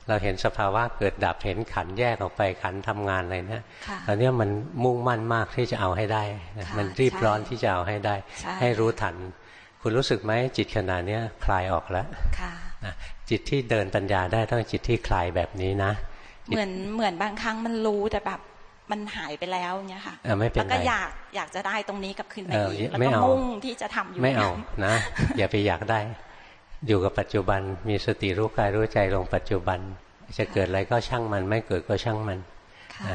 เราเห็นสภาวะเกิดดับเห็นขันแยกออกไปขันทำงานอะไรนะตอนนี้มันมุ่งมั่นมากที่จะเอาให้ได้ มันรีบร้อนที่จะเอาให้ได้ ให้รู้ทัน คุณรู้สึกไหมจิตขนาดนี้คลายออกแล้วจิตที่เดินปัญญาได้ต้องจิตที่คลายแบบนี้นะ เหมือนเหมือนบางครั้งมันรู้แต่แบบ มันหายไปแล้วเนี่ยค่ะแล้วก็อยากอยากจะได้ตรงนี้กับคืนมาอีกแล้วก็มุ่งที่จะทำอยู่ไม่เอานะ อย่าไปอยากได้ อยู่กับปัจจุบันมีสติรู้กายรู้ใจลงปัจจุบัน จะเกิดอะไรก็ช่างมัน ไม่เกิดก็ช่างมัน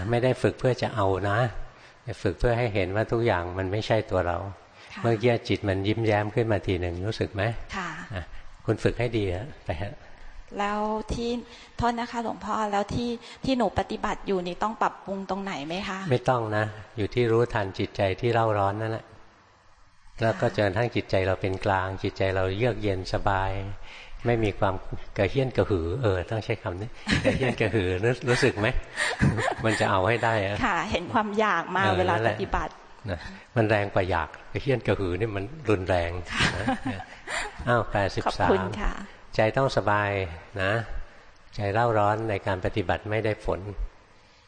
ไม่ได้ฝึกเพื่อจะเอานะฝึกเพื่อให้เห็นว่าทุกอย่างมันไม่ใช่ตัวเรา เมื่อกี้จิตมันยิ้มแย้มขึ้นมาทีหนึ่งรู้สึกไหมคุณฝึกให้ดีไปฮะ แล้วที่โทษนะคะ หลวงพ่อแล้วที่ที่หนูปฏิบัติอยู่นี่ต้องปรับปรุงตรงไหนไหมคะ ไม่ต้องนะ อยู่ที่รู้ทันจิตใจที่เร่าร้อนนั่นแหละแล้วก็จนทั้งจิตใจเราเป็นกลาง จิตใจเราเยือกเย็นสบาย ไม่มีความกระเฮี้ยนกระหือ เออ ต้องใช้คำนี้กระเฮี้ยนกระหือรู้สึกไหมมันจะเอาให้ได้อะค่ะ เห็นความอยากมาเวลาปฏิบัตินะมันแรงกว่าอยากกระเฮี้ยนกระหือนี่มันรุนแรงอ้าวแปดสิบสาม ใจต้องสบายนะ ใจเล่าร้อนในการปฏิบัติไม่ได้ผล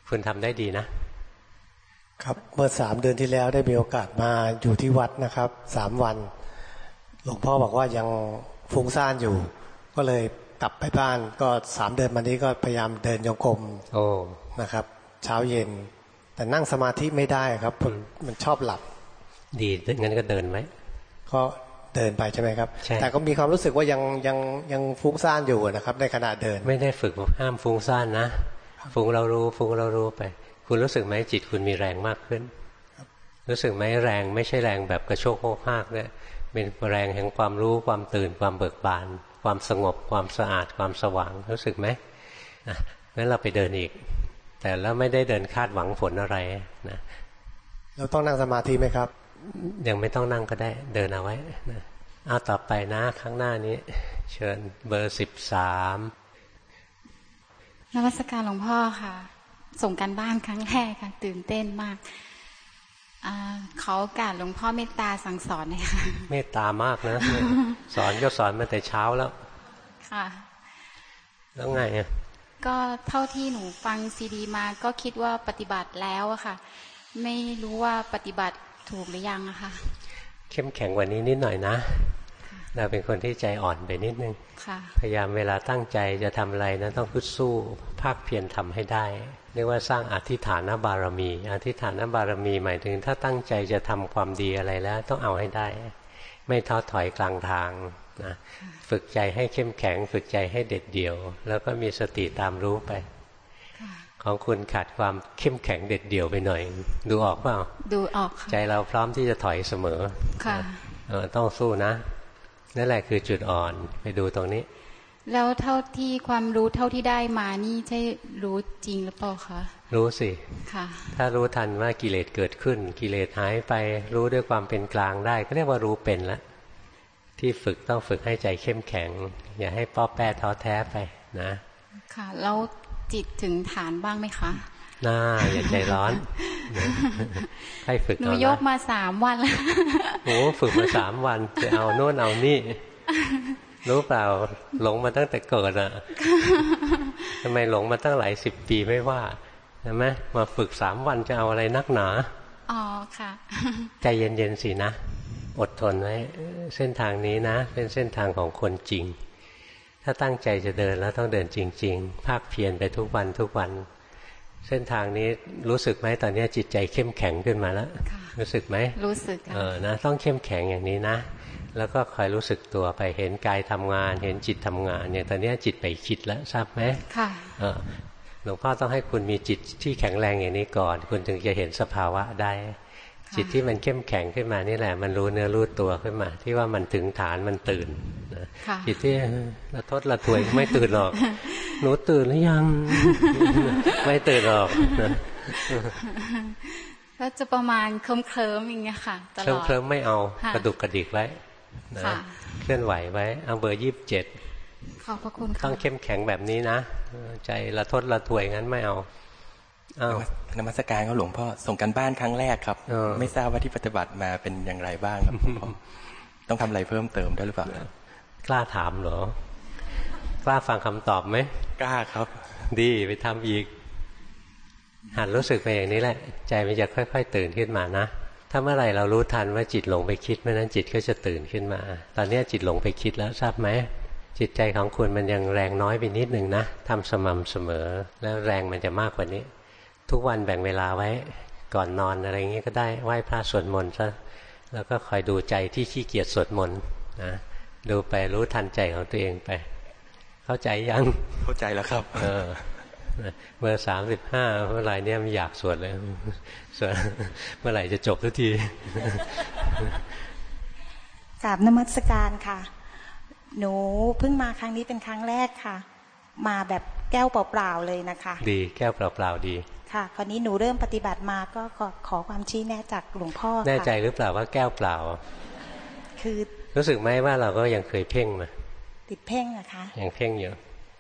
คุณทำได้ดีนะ ครับเมื่อสามเดือนที่แล้วได้มีโอกาสมาอยู่ที่วัดนะครับสามวัน หลวงพ่อบอกว่ายังฟุ้งซ่านอยู่ ก็เลยกลับไปบ้านก็สามเดือนมานี้ก็พยายามเดินโยกมโอ้นะครับ เช้าเย็น แต่นั่งสมาธิไม่ได้ครับมันมันชอบหลับ ดีงั้นก็เดินไหมก็ เดินไปใช่ไหมครับ แต่ก็มีความรู้สึกว่ายังยังยังฟุ้งซ่านอยู่นะครับ ในขณะเดิน ไม่ได้ฝึกห้ามฟุ้งซ่านนะ ฟุ้งเรารู้ฟุ้งเรารู้ไป คุณรู้สึกไหมจิตคุณมีแรงมากขึ้น รู้สึกไหมแรงไม่ใช่แรงแบบกระโชกโคกหากเนี่ยเป็นแรงแห่งความรู้ความตื่นความเบิกบาน ความสงบความสะอาดความสว่างรู้สึกไหมอะงั้นเราไปเดินอีก แต่แล้วไม่ได้เดินคาดหวังผลอะไรนะเราต้องนั่งสมาธิไหมครับ ยังไม่ต้องนั่งก็ได้ เดินเอาไว้นะเอาต่อไปนะข้างหน้านี้ เชิญเบอร์สิบสามนวัตการหลวงพ่อค่ะ ส่งกันบ้านครั้งแรกค่ะตื่นเต้นมากเขาการหลวงพ่อเมตตาสั่งสอนเลยค่ะ เมตตามากนะ สอนก็สอนมาแต่เช้าแล้ว ค่ะ แล้วไงอะก็เท่าที่หนูฟังซีดีมาก็คิดว่าปฏิบัติแล้วอะค่ะ ไม่รู้ว่าปฏิบัติ ถูกหรือยังอะค่ะเข้มแข็งกว่านี้นิดหน่อยนะเราเป็นคนที่ใจอ่อนไปนิดนึงพยายามเวลาตั้งใจจะทำอะไรนะต้องพึ่สู้ภาคเพียรทำให้ได้ เรียกว่าสร้างอธิฐานบารมี อธิฐานบารมีหมายถึง ถ้าตั้งใจจะทำความดีอะไรแล้ว ต้องเอาให้ได้ ไม่ท้อถอยกลางทางนะฝึกใจให้เข้มแข็ง ฝึกใจให้เด็ดเดี่ยว แล้วก็มีสติตามรู้ไป ของคุณขาดความเข้มแข็งเด็ดเดี่ยวไปหน่อย ดูออกเปล่าดูออกค่ะใจเราพร้อมที่จะถอยเสมอค่ะต้องสู้นะนั่นแหละคือจุดอ่อนไปดูตรงนี้ แล้วเท่าที่ความรู้เท่าที่ได้มานี่ใช่รู้จริงหรือเปล่าคะรู้สิค่ะ ถ้ารู้ทันว่ากิเลสเกิดขึ้น กิเลสหายไปรู้ด้วยความเป็นกลางได้ ก็เรียกว่ารู้เป็นละที่ฝึกต้องฝึกให้ใจเข้มแข็ง อย่าให้ป้อแป้ท้อแท้ไปนะ ค่ะแล้ว จิตถึงฐานบ้างไหมคะน่าอย่าใจร้อนให้ฝึกหนูยกมาสามวันแล้วโอ้ฝึกมาสามวันจะเอาโน่นเอานี่ รู้เปล่าหลงมาตั้งแต่เกิดอะทำไมหลงมาตั้งหลายสิบปีไม่ว่าใช่ไหมมาฝึกสามวันจะเอาอะไรนักหนาอ๋อค่ะ ใจเย็นๆสินะ อดทนไว้เส้นทางนี้นะ เป็นเส้นทางของคนจริง ถ้าตั้งใจจะเดินแล้วต้องเดินจริง ๆ ภาคเพียรไปทุกวันทุกวัน เส้นทางนี้รู้สึกไหมตอนนี้จิตใจเข้มแข็งขึ้นมาแล้ว รู้สึกไหมรู้สึกเออนะต้องเข้มแข็งอย่างนี้นะ แล้วก็คอยรู้สึกตัวไปเห็นกายทำงาน เห็นจิตทำงานเนี่ยตอนนี้จิตไปคิดแล้วทราบไหมค่ะหลวงพ่อต้องให้คุณมีจิตที่แข็งแรงอย่างนี้ก่อน คุณถึงจะเห็นสภาวะได้ จิตที่มันเข้มแข็งขึ้นมานี่แหละ มันรู้เนื้อรู้ตัวขึ้นมา ที่ว่ามันถึงฐานมันตื่นจิตที่ละทดละถวยไม่ตื่นหรอก หนูตื่นหรือยัง ไม่ตื่นหรอกก็จะประมาณเคลิ้มเคลิ้มอย่างเงี้ยค่ะตลอดเคลิ้มไม่เอากระดุกกระดิกไว้นะเคลื่อนไหวไว้เอาเบอร์ยี่สิบเจ็ดขอบพระคุณต้องเข้มแข็งแบบนี้นะ ใจละทดละถวยงั้นไม่เอา นมัสการก็หลวงพ่อส่งกันบ้านครั้งแรกครับ ไม่ทราบว่าที่ปฏิบัติมาเป็นอย่างไรบ้างครับต้องทำอะไรเพิ่มเติมได้หรือเปล่ากล้าถามเหรอกล้าฟังคำตอบไหมกล้าครับ ดีไปทำอีก หันรู้สึกไปอย่างนี้แหละ ใจมันจะค่อย ๆ ตื่นขึ้นมานะถ้าเมื่อไหร่เรารู้ทันว่าจิตหลงไปคิดเมื่อนั้นจิตก็จะตื่นขึ้นมา ตอนนี้จิตหลงไปคิดแล้วทราบไหมจิตใจของคุณมันยังแรงน้อยไปนิดหนึ่งนะทำสม่ำเสมอ แล้วแรงมันจะมากกว่านี้ ทุกวันแบ่งเวลาไว้ก่อนนอนอะไรเงี้ยก็ได้ไหว้พระสวดมนต์ซะแล้วก็คอยดูใจที่ขี้เกียจสวดมนต์นะดูไปรู้ทันใจของตัวเองไป เข้าใจยังเข้าใจแล้วครับ เออเมื่อสามสิบห้าเมื่อไหร่เนี่ยไม่อยากสวดเลยสวดเมื่อไหร่จะจบทุกทีกราบนมัสการค่ะ หนูเพิ่งมาครั้งนี้เป็นครั้งแรกค่ะ มาแบบแก้วเปล่าๆเลยนะคะ ดีแก้วเปล่าๆดีค่ะคราวนี้หนูเริ่มปฏิบัติมาก็ขอขอความชี้แนะจากหลวงพ่อแน่ใจหรือเปล่าว่าแก้วเปล่า คือรู้สึกไหมว่าเราก็ยังเคยเพ่งมาติดเพ่งนะคะยังเพ่งอยู่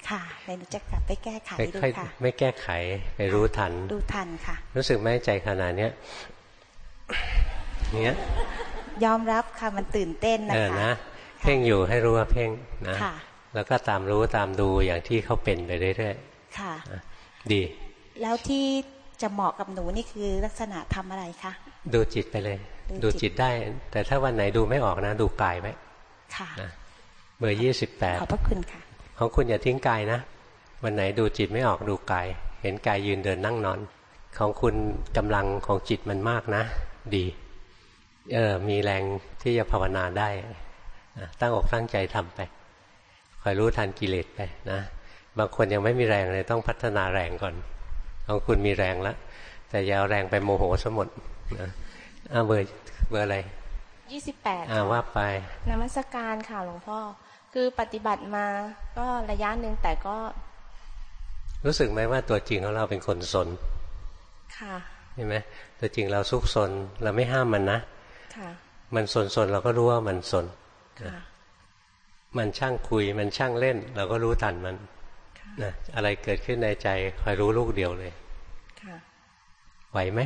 ค่ะเลยหนูจะกลับไปแก้ไขดูค่ะ ไม่แก้ไขไปรู้ทัน ดูทันค่ะ รู้สึกไหมใจขนาดเนี้ยเนี้ยยอมรับค่ะมันตื่นเต้นนะคะเออนะเพ่งอยู่ให้รู้ว่าเพ่งนะ แล้วก็ตามรู้ตามดูอย่างที่เขาเป็นไปเรื่อยๆค่ะ ดี แล้วที่จะเหมาะกับหนูนี่คือลักษณะทำอะไรคะดูจิตไปเลย ดูจิตได้ แต่ถ้าวันไหนดูไม่ออกนะ ดูกายไว้ค่ะเบอร์ยี่สิบแปดขอบพระคุณค่ะ ของคุณอย่าทิ้งกายนะ วันไหนดูจิตไม่ออกดูกาย เห็นกายยืนเดินนั่งนอน ของคุณกำลังของจิตมันมากนะ ดีเออมีแรงที่จะภาวนาได้ตั้งอกตั้งใจทำไป คอยรู้ทันกิเลสไปนะบางคนยังไม่มีแรงเลยต้องพัฒนาแรงก่อนของคุณมีแรงแล้วแต่อย่าเอาแรงไปโมโหสมดนะอ้าเบอร์เบอร์อะไรยี่สิบแปดอ่าว่าไปนมัสการค่ะหลวงพ่อ คือปฏิบัติมาก็ระยะหนึ่งแต่ก็ รู้สึกไหมว่าตัวจริงของเราเป็นคนสน ค่ะเห็นไหมตัวจริงเราซุกสนเราไม่ห้ามมันนะ ค่ะ มันสนสนเราก็รู้ว่ามันสนค่ะ มันช่างคุยมันช่างเล่น เราก็รู้ทันมันนะอะไรเกิดขึ้นในใจคอยรู้ลูกเดียวเลยค่ะไหวไหม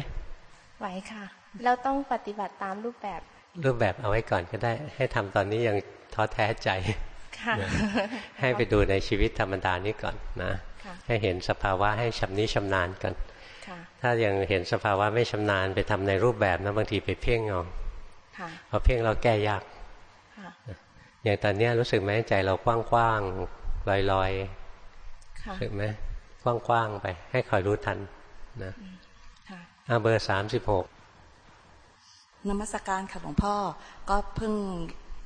ไหวค่ะแล้วต้องปฏิบัติตามรูปแบบ รูปแบบเอาไว้ก่อนก็ได้ ให้ทำตอนนี้ยังท้อแท้ใจให้ไปดูในชีวิตธรรมดานี้ก่อนนะให้เห็นสภาวะให้ชำนิชำนาญกันถ้ายังเห็นสภาวะไม่ชำนาญไปทำในรูปแบบนะบางทีไปเพ่งเอาพอเพ่งเราแก้ยาก อย่างตอนนี้รู้สึกไหมใจเรากว้างๆลอยๆรู้สึกไหมกว้างๆไป ให้คอยรู้ทันนะอาเบอร์สามสิบหกนมัสการค่ะหลวงพ่อ ก็เพิ่ง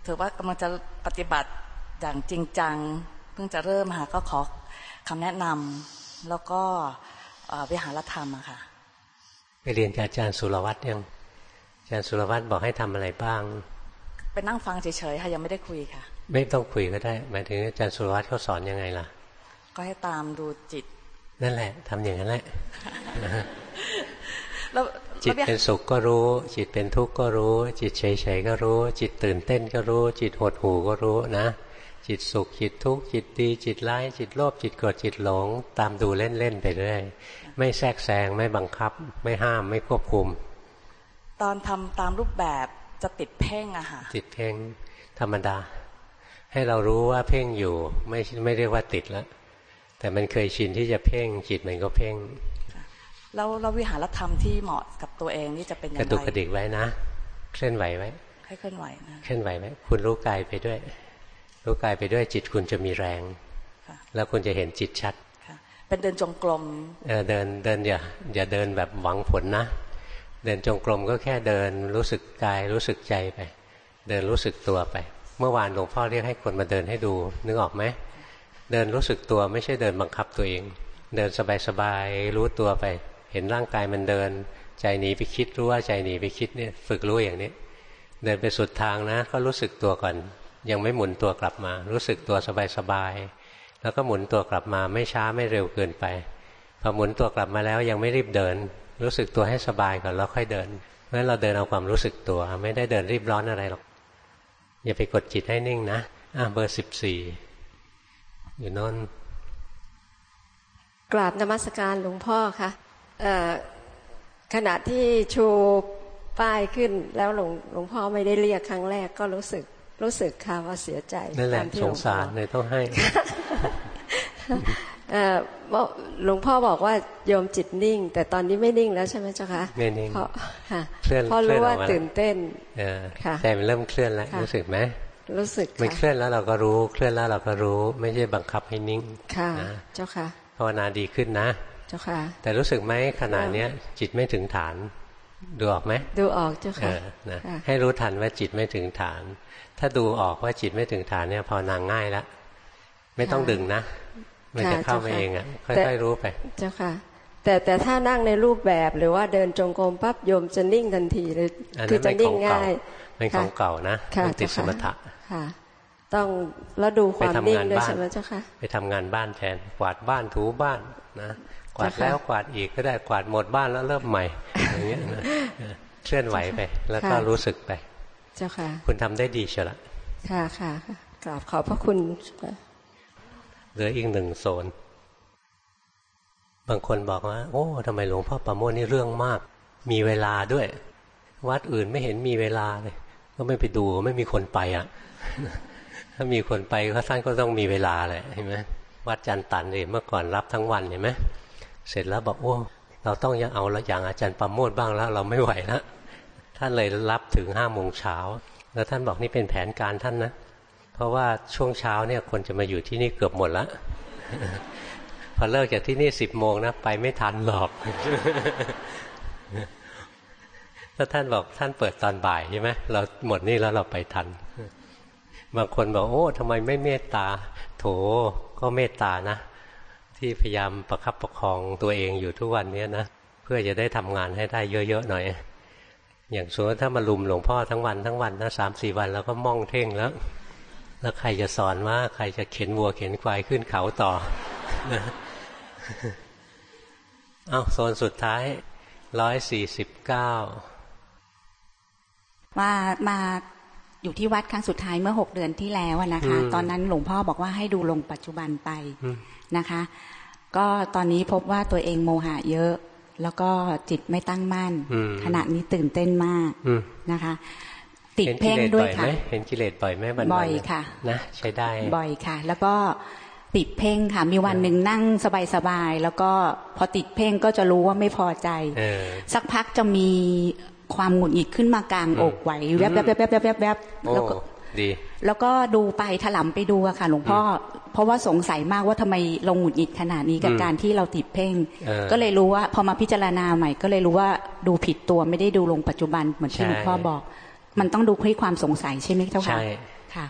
ถือว่ากำลังจะปฏิบัติอย่างจริงจัง เพิ่งจะเริ่มค่ะก็ขอคำแนะนำแล้วก็วิหารธรรมอะค่ะ ไปเรียนกับอาจารย์สุรวัตรยังอาจารย์สุรวัตรบอกให้ทำอะไรบ้าง ไปนั่งฟังเฉยๆค่ะยังไม่ได้คุยค่ะ ไม่ต้องคุยก็ได้ หมายถึงอาจารย์สุรวัตรเขาสอนยังไงล่ะ ก็ให้ตามดูจิต นั่นแหละทำอย่างนั้นแหละจิตเป็นสุขก็รู้ จิตเป็นทุกข์ก็รู้ จิตเฉยๆก็รู้ จิตตื่นเต้นก็รู้ จิตหดหูก็รู้นะ จิตสุขจิตทุกข์จิตดี จิตร้ายจิตโลภจิตโกรธจิตหลง ตามดูเล่นๆไปเรื่อยไม่แทรกแซงไม่บังคับ ไม่ห้ามไม่ควบคุม ตอนทำตามรูปแบบ จะติดเพ่งอะค่ะติดเพ่งธรรมดา ให้เรารู้ว่าเพ่งอยู่ ไม่ไม่เรียกว่าติดแล้ว แต่มันเคยชินที่จะเพ่งจิตมันก็เพ่งแล้วเราวิหารธรรมที่เหมาะกับตัวเองนี่จะเป็นยังไงกระดุกกระดิกไว้นะเคลื่อนไหวไว้ให้เคลื่อนไหวนะเคลื่อนไหวไว้คุณรู้กายไปด้วย รู้กายไปด้วยจิตคุณจะมีแรง แล้วคุณจะเห็นจิตชัดเป็นเดินจงกรมเออเดินเดินอย่าอย่าเดินแบบหวังผลนะ เดินจงกรมก็แค่เดินรู้สึกกายรู้สึกใจไป เดินรู้สึกตัวไป เมื่อวานหลวงพ่อเรียกให้คนมาเดินให้ดูนึกออกไหมเดินรู้สึกตัวไม่ใช่เดินบังคับตัวเอง เดินสบายๆรู้ตัวไป เห็นร่างกายมันเดิน ใจหนีไปคิดรู้ว่าใจหนีไปคิดเนี่ยฝึกรู้อย่างนี้เดินไปสุดทางนะ ก็รู้สึกตัวก่อน ยังไม่หมุนตัวกลับมา รู้สึกตัวสบายๆแล้วก็หมุนตัวกลับมาไม่ช้าไม่เร็วเกินไปพอหมุนตัวกลับมาแล้วยังไม่รีบเดิน รู้สึกตัวให้สบายก่อนแล้วค่อยเดินเพราะฉะนั้นเราเดินเอาความรู้สึกตัวไม่ได้เดินรีบร้อนอะไรหรอกอย่าไปกดจิตให้นิ่งนะอะเบอร์สิบสี่อยู่นนกราบนมัสการหลวงพ่อคะขณะที่ชูป้ายขึ้นแล้วหลวงหลวงพ่อไม่ได้เรียกครั้งแรกก็รู้สึกรู้สึกค่ะว่าเสียใจนั่นแหละสงสารเลยต้องให้ หลวงพ่อบอกว่าโยมจิตนิ่ง แต่ตอนนี้ไม่นิ่งแล้วใช่ไหมเจ้าคะไม่นิ่งเพราะเคลื่อนเพราะรู้ว่าตื่นเต้นใจมันเริ่มเคลื่อนแล้วรู้สึกไหมรู้สึกมันเคลื่อนแล้วเราก็รู้เคลื่อนแล้วเราก็รู้ ไม่ใช่บังคับให้นิ่งค่ะเจ้าค่ะภาวนาดีขึ้นนะ เจ้าค่ะ แต่รู้สึกไหมขณะเนี้ย จิตไม่ถึงฐาน ดูออกไหมดูออกเจ้าค่ะให้รู้ทันว่าจิตไม่ถึงฐาน ถ้าดูออกว่าจิตไม่ถึงฐานเนี่ยภาวนาง่ายแล้วไม่ต้องดึงนะ มันจะเข้ามาเองอะค่อยๆรู้ไป เจ้าค่ะ แต่แต่ถ้านั่งในรูปแบบหรือว่าเดินจงกรมปั๊บโยมจะนิ่งทันทีเลยคือจะนิ่งง่ายเป็นของเก่านะมันติดสมถะค่ะ ต้องแล้วดูความนิ่งด้วยใช่ไหมเจ้าค่ะไปทำงานบ้านแทนกวาดบ้านถูบ้านนะกวาดแล้วกวาดอีกก็ได้กวาดหมดบ้านแล้วเริ่มใหม่อย่างเงี้ยเคลื่อนไหวไป แล้วก็รู้สึกไป เจ้าค่ะ คุณทำได้ดีเชียวละค่ะค่ะกราบขอบพระคุณ เหลืออีกหนึ่งโซน บางคนบอกว่า โอ้ทำไมหลวงพ่อประโมทนี่เรื่องมาก มีเวลาด้วย วัดอื่นไม่เห็นมีเวลาเลย ก็ไม่ไปดูไม่มีคนไปอะ ถ้ามีคนไปก็ท่านก็ต้องมีเวลาเลยเห็นไหมวัดจันตันเลยเมื่อก่อนรับทั้งวันเห็นไหมเสร็จแล้วบอกโอ้เราต้องยังเอาละอย่างอาจารย์ประโมทบ้างแล้ว เราไม่ไหวแล้วท่านเลยรับถึงห้าโมงเช้าแล้วท่านบอกนี่เป็นแผนการท่านนะ เพราะว่าช่วงเช้าเนี่ยคนจะมาอยู่ที่นี่เกือบหมดละพพอเลิกจากที่นี่สิบโมงนะไปไม่ทันหรอกถ้าท่านบอกท่านเปิดตอนบ่ายใช่ไหมเราหมดนี่แล้วเราไปทัน บางคนบอกโอ้ทำไมไม่เมตตา โถก็เมตตานะ ที่พยายามประคับประคองตัวเองอยู่ทุกวันนี้นะเพื่อจะได้ทำงานให้ได้เยอะๆหน่อย อย่างสมมติถ้ามาลุมหลวงพ่อทั้งวันทั้งวันนะสามสี่วัน แล้วก็ม่องเท่งแล้ว แล้วใครจะสอนว่าใครจะเข็นวัวเข็นควายขึ้นเขาต่อนะเอาโซนสุดท้ายร้อยสี่สิบเก้าว่ามาอยู่ที่วัดครั้งสุดท้ายเมื่อหกเดือนที่แล้วนะคะ ตอนนั้นหลวงพ่อบอกว่าให้ดูลงปัจจุบันไปนะคะ ก็ตอนนี้พบว่าตัวเองโมหะเยอะ แล้วก็จิตไม่ตั้งมั่น ขณะนี้ตื่นเต้นมากนะคะ ติดเพ่งด้วยค่ะเห็นกิเลสบ่อยไหมบันบ่อยค่ะนะใช้ได้บ่อยค่ะ แล้วก็ติดเพ่งค่ะ มีวันหนึ่งนั่งสบายๆแล้วก็พอติดเพ่งก็จะรู้ว่าไม่พอใจสักพักจะมีความหงุดหงิดขึ้นมากลางอกไหวแวบแวบแวบแวบแวบแวบแวบแล้วก็ดีแล้วก็ดูไปถลำไปดูอะค่ะ หลวงพ่อ เพราะว่าสงสัยมากว่าทำไมลงหงุดหงิดขนาดนี้กับการที่เราติดเพ่ง ก็เลยรู้ว่าพอมาพิจารณาใหม่ ก็เลยรู้ว่าดูผิดตัวไม่ได้ดูลงปัจจุบันเหมือนที่หลวงพ่อบอก มันต้องดูให้ความสงสัยใช่ไหมเจ้าค่ะค่ะ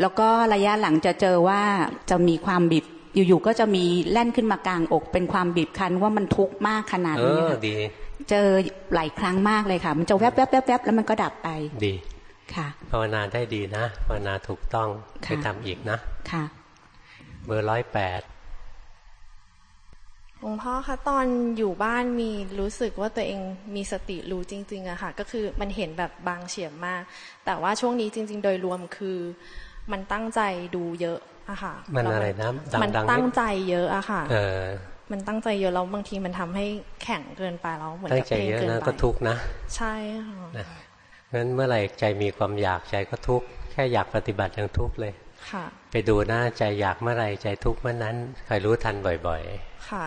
แล้วก็ระยะหลังจะเจอว่าจะมีความบีบอยู่ๆก็จะมีแล่นขึ้นมากลางอก เป็นความบีบคั้นว่ามันทุกข์มากขนาดนี้ค่ะเจอหลายครั้งมากเลยค่ะ มันจะแวบแวบแวบแวบแล้วมันก็ดับไปดีค่ะภาวนาได้ดีนะภาวนาถูกต้องไปทำอีกนะค่ะเบอร์ร้อยแปด หลวงพ่อคะตอนอยู่บ้านมีรู้สึกว่าตัวเองมีสติรู้จริง ๆอะค่ะ ก็คือมันเห็นแบบบางเฉียบมาก แต่ว่าช่วงนี้จริง ๆ โดยรวมคือมันตั้งใจดูเยอะอะค่ะ มันอะไรนะมันตั้งใจเยอะอะค่ะเออมันตั้งใจเยอะแล้วบางทีมันทำให้แข็งเกินไปแล้วเหมือนกับเพลงเกินไปก็ทุกนะ ใช่ค่ะงั้นเมื่อไหร่ใจมีความอยากใจก็ทุกแค่อยากปฏิบัติยังทุกเลย ค่ะ ไปดูนะใจอยากเมื่อไหร่ใจทุกเมื่อนั้นคอยรู้ทันบ่อย ๆ ค่ะ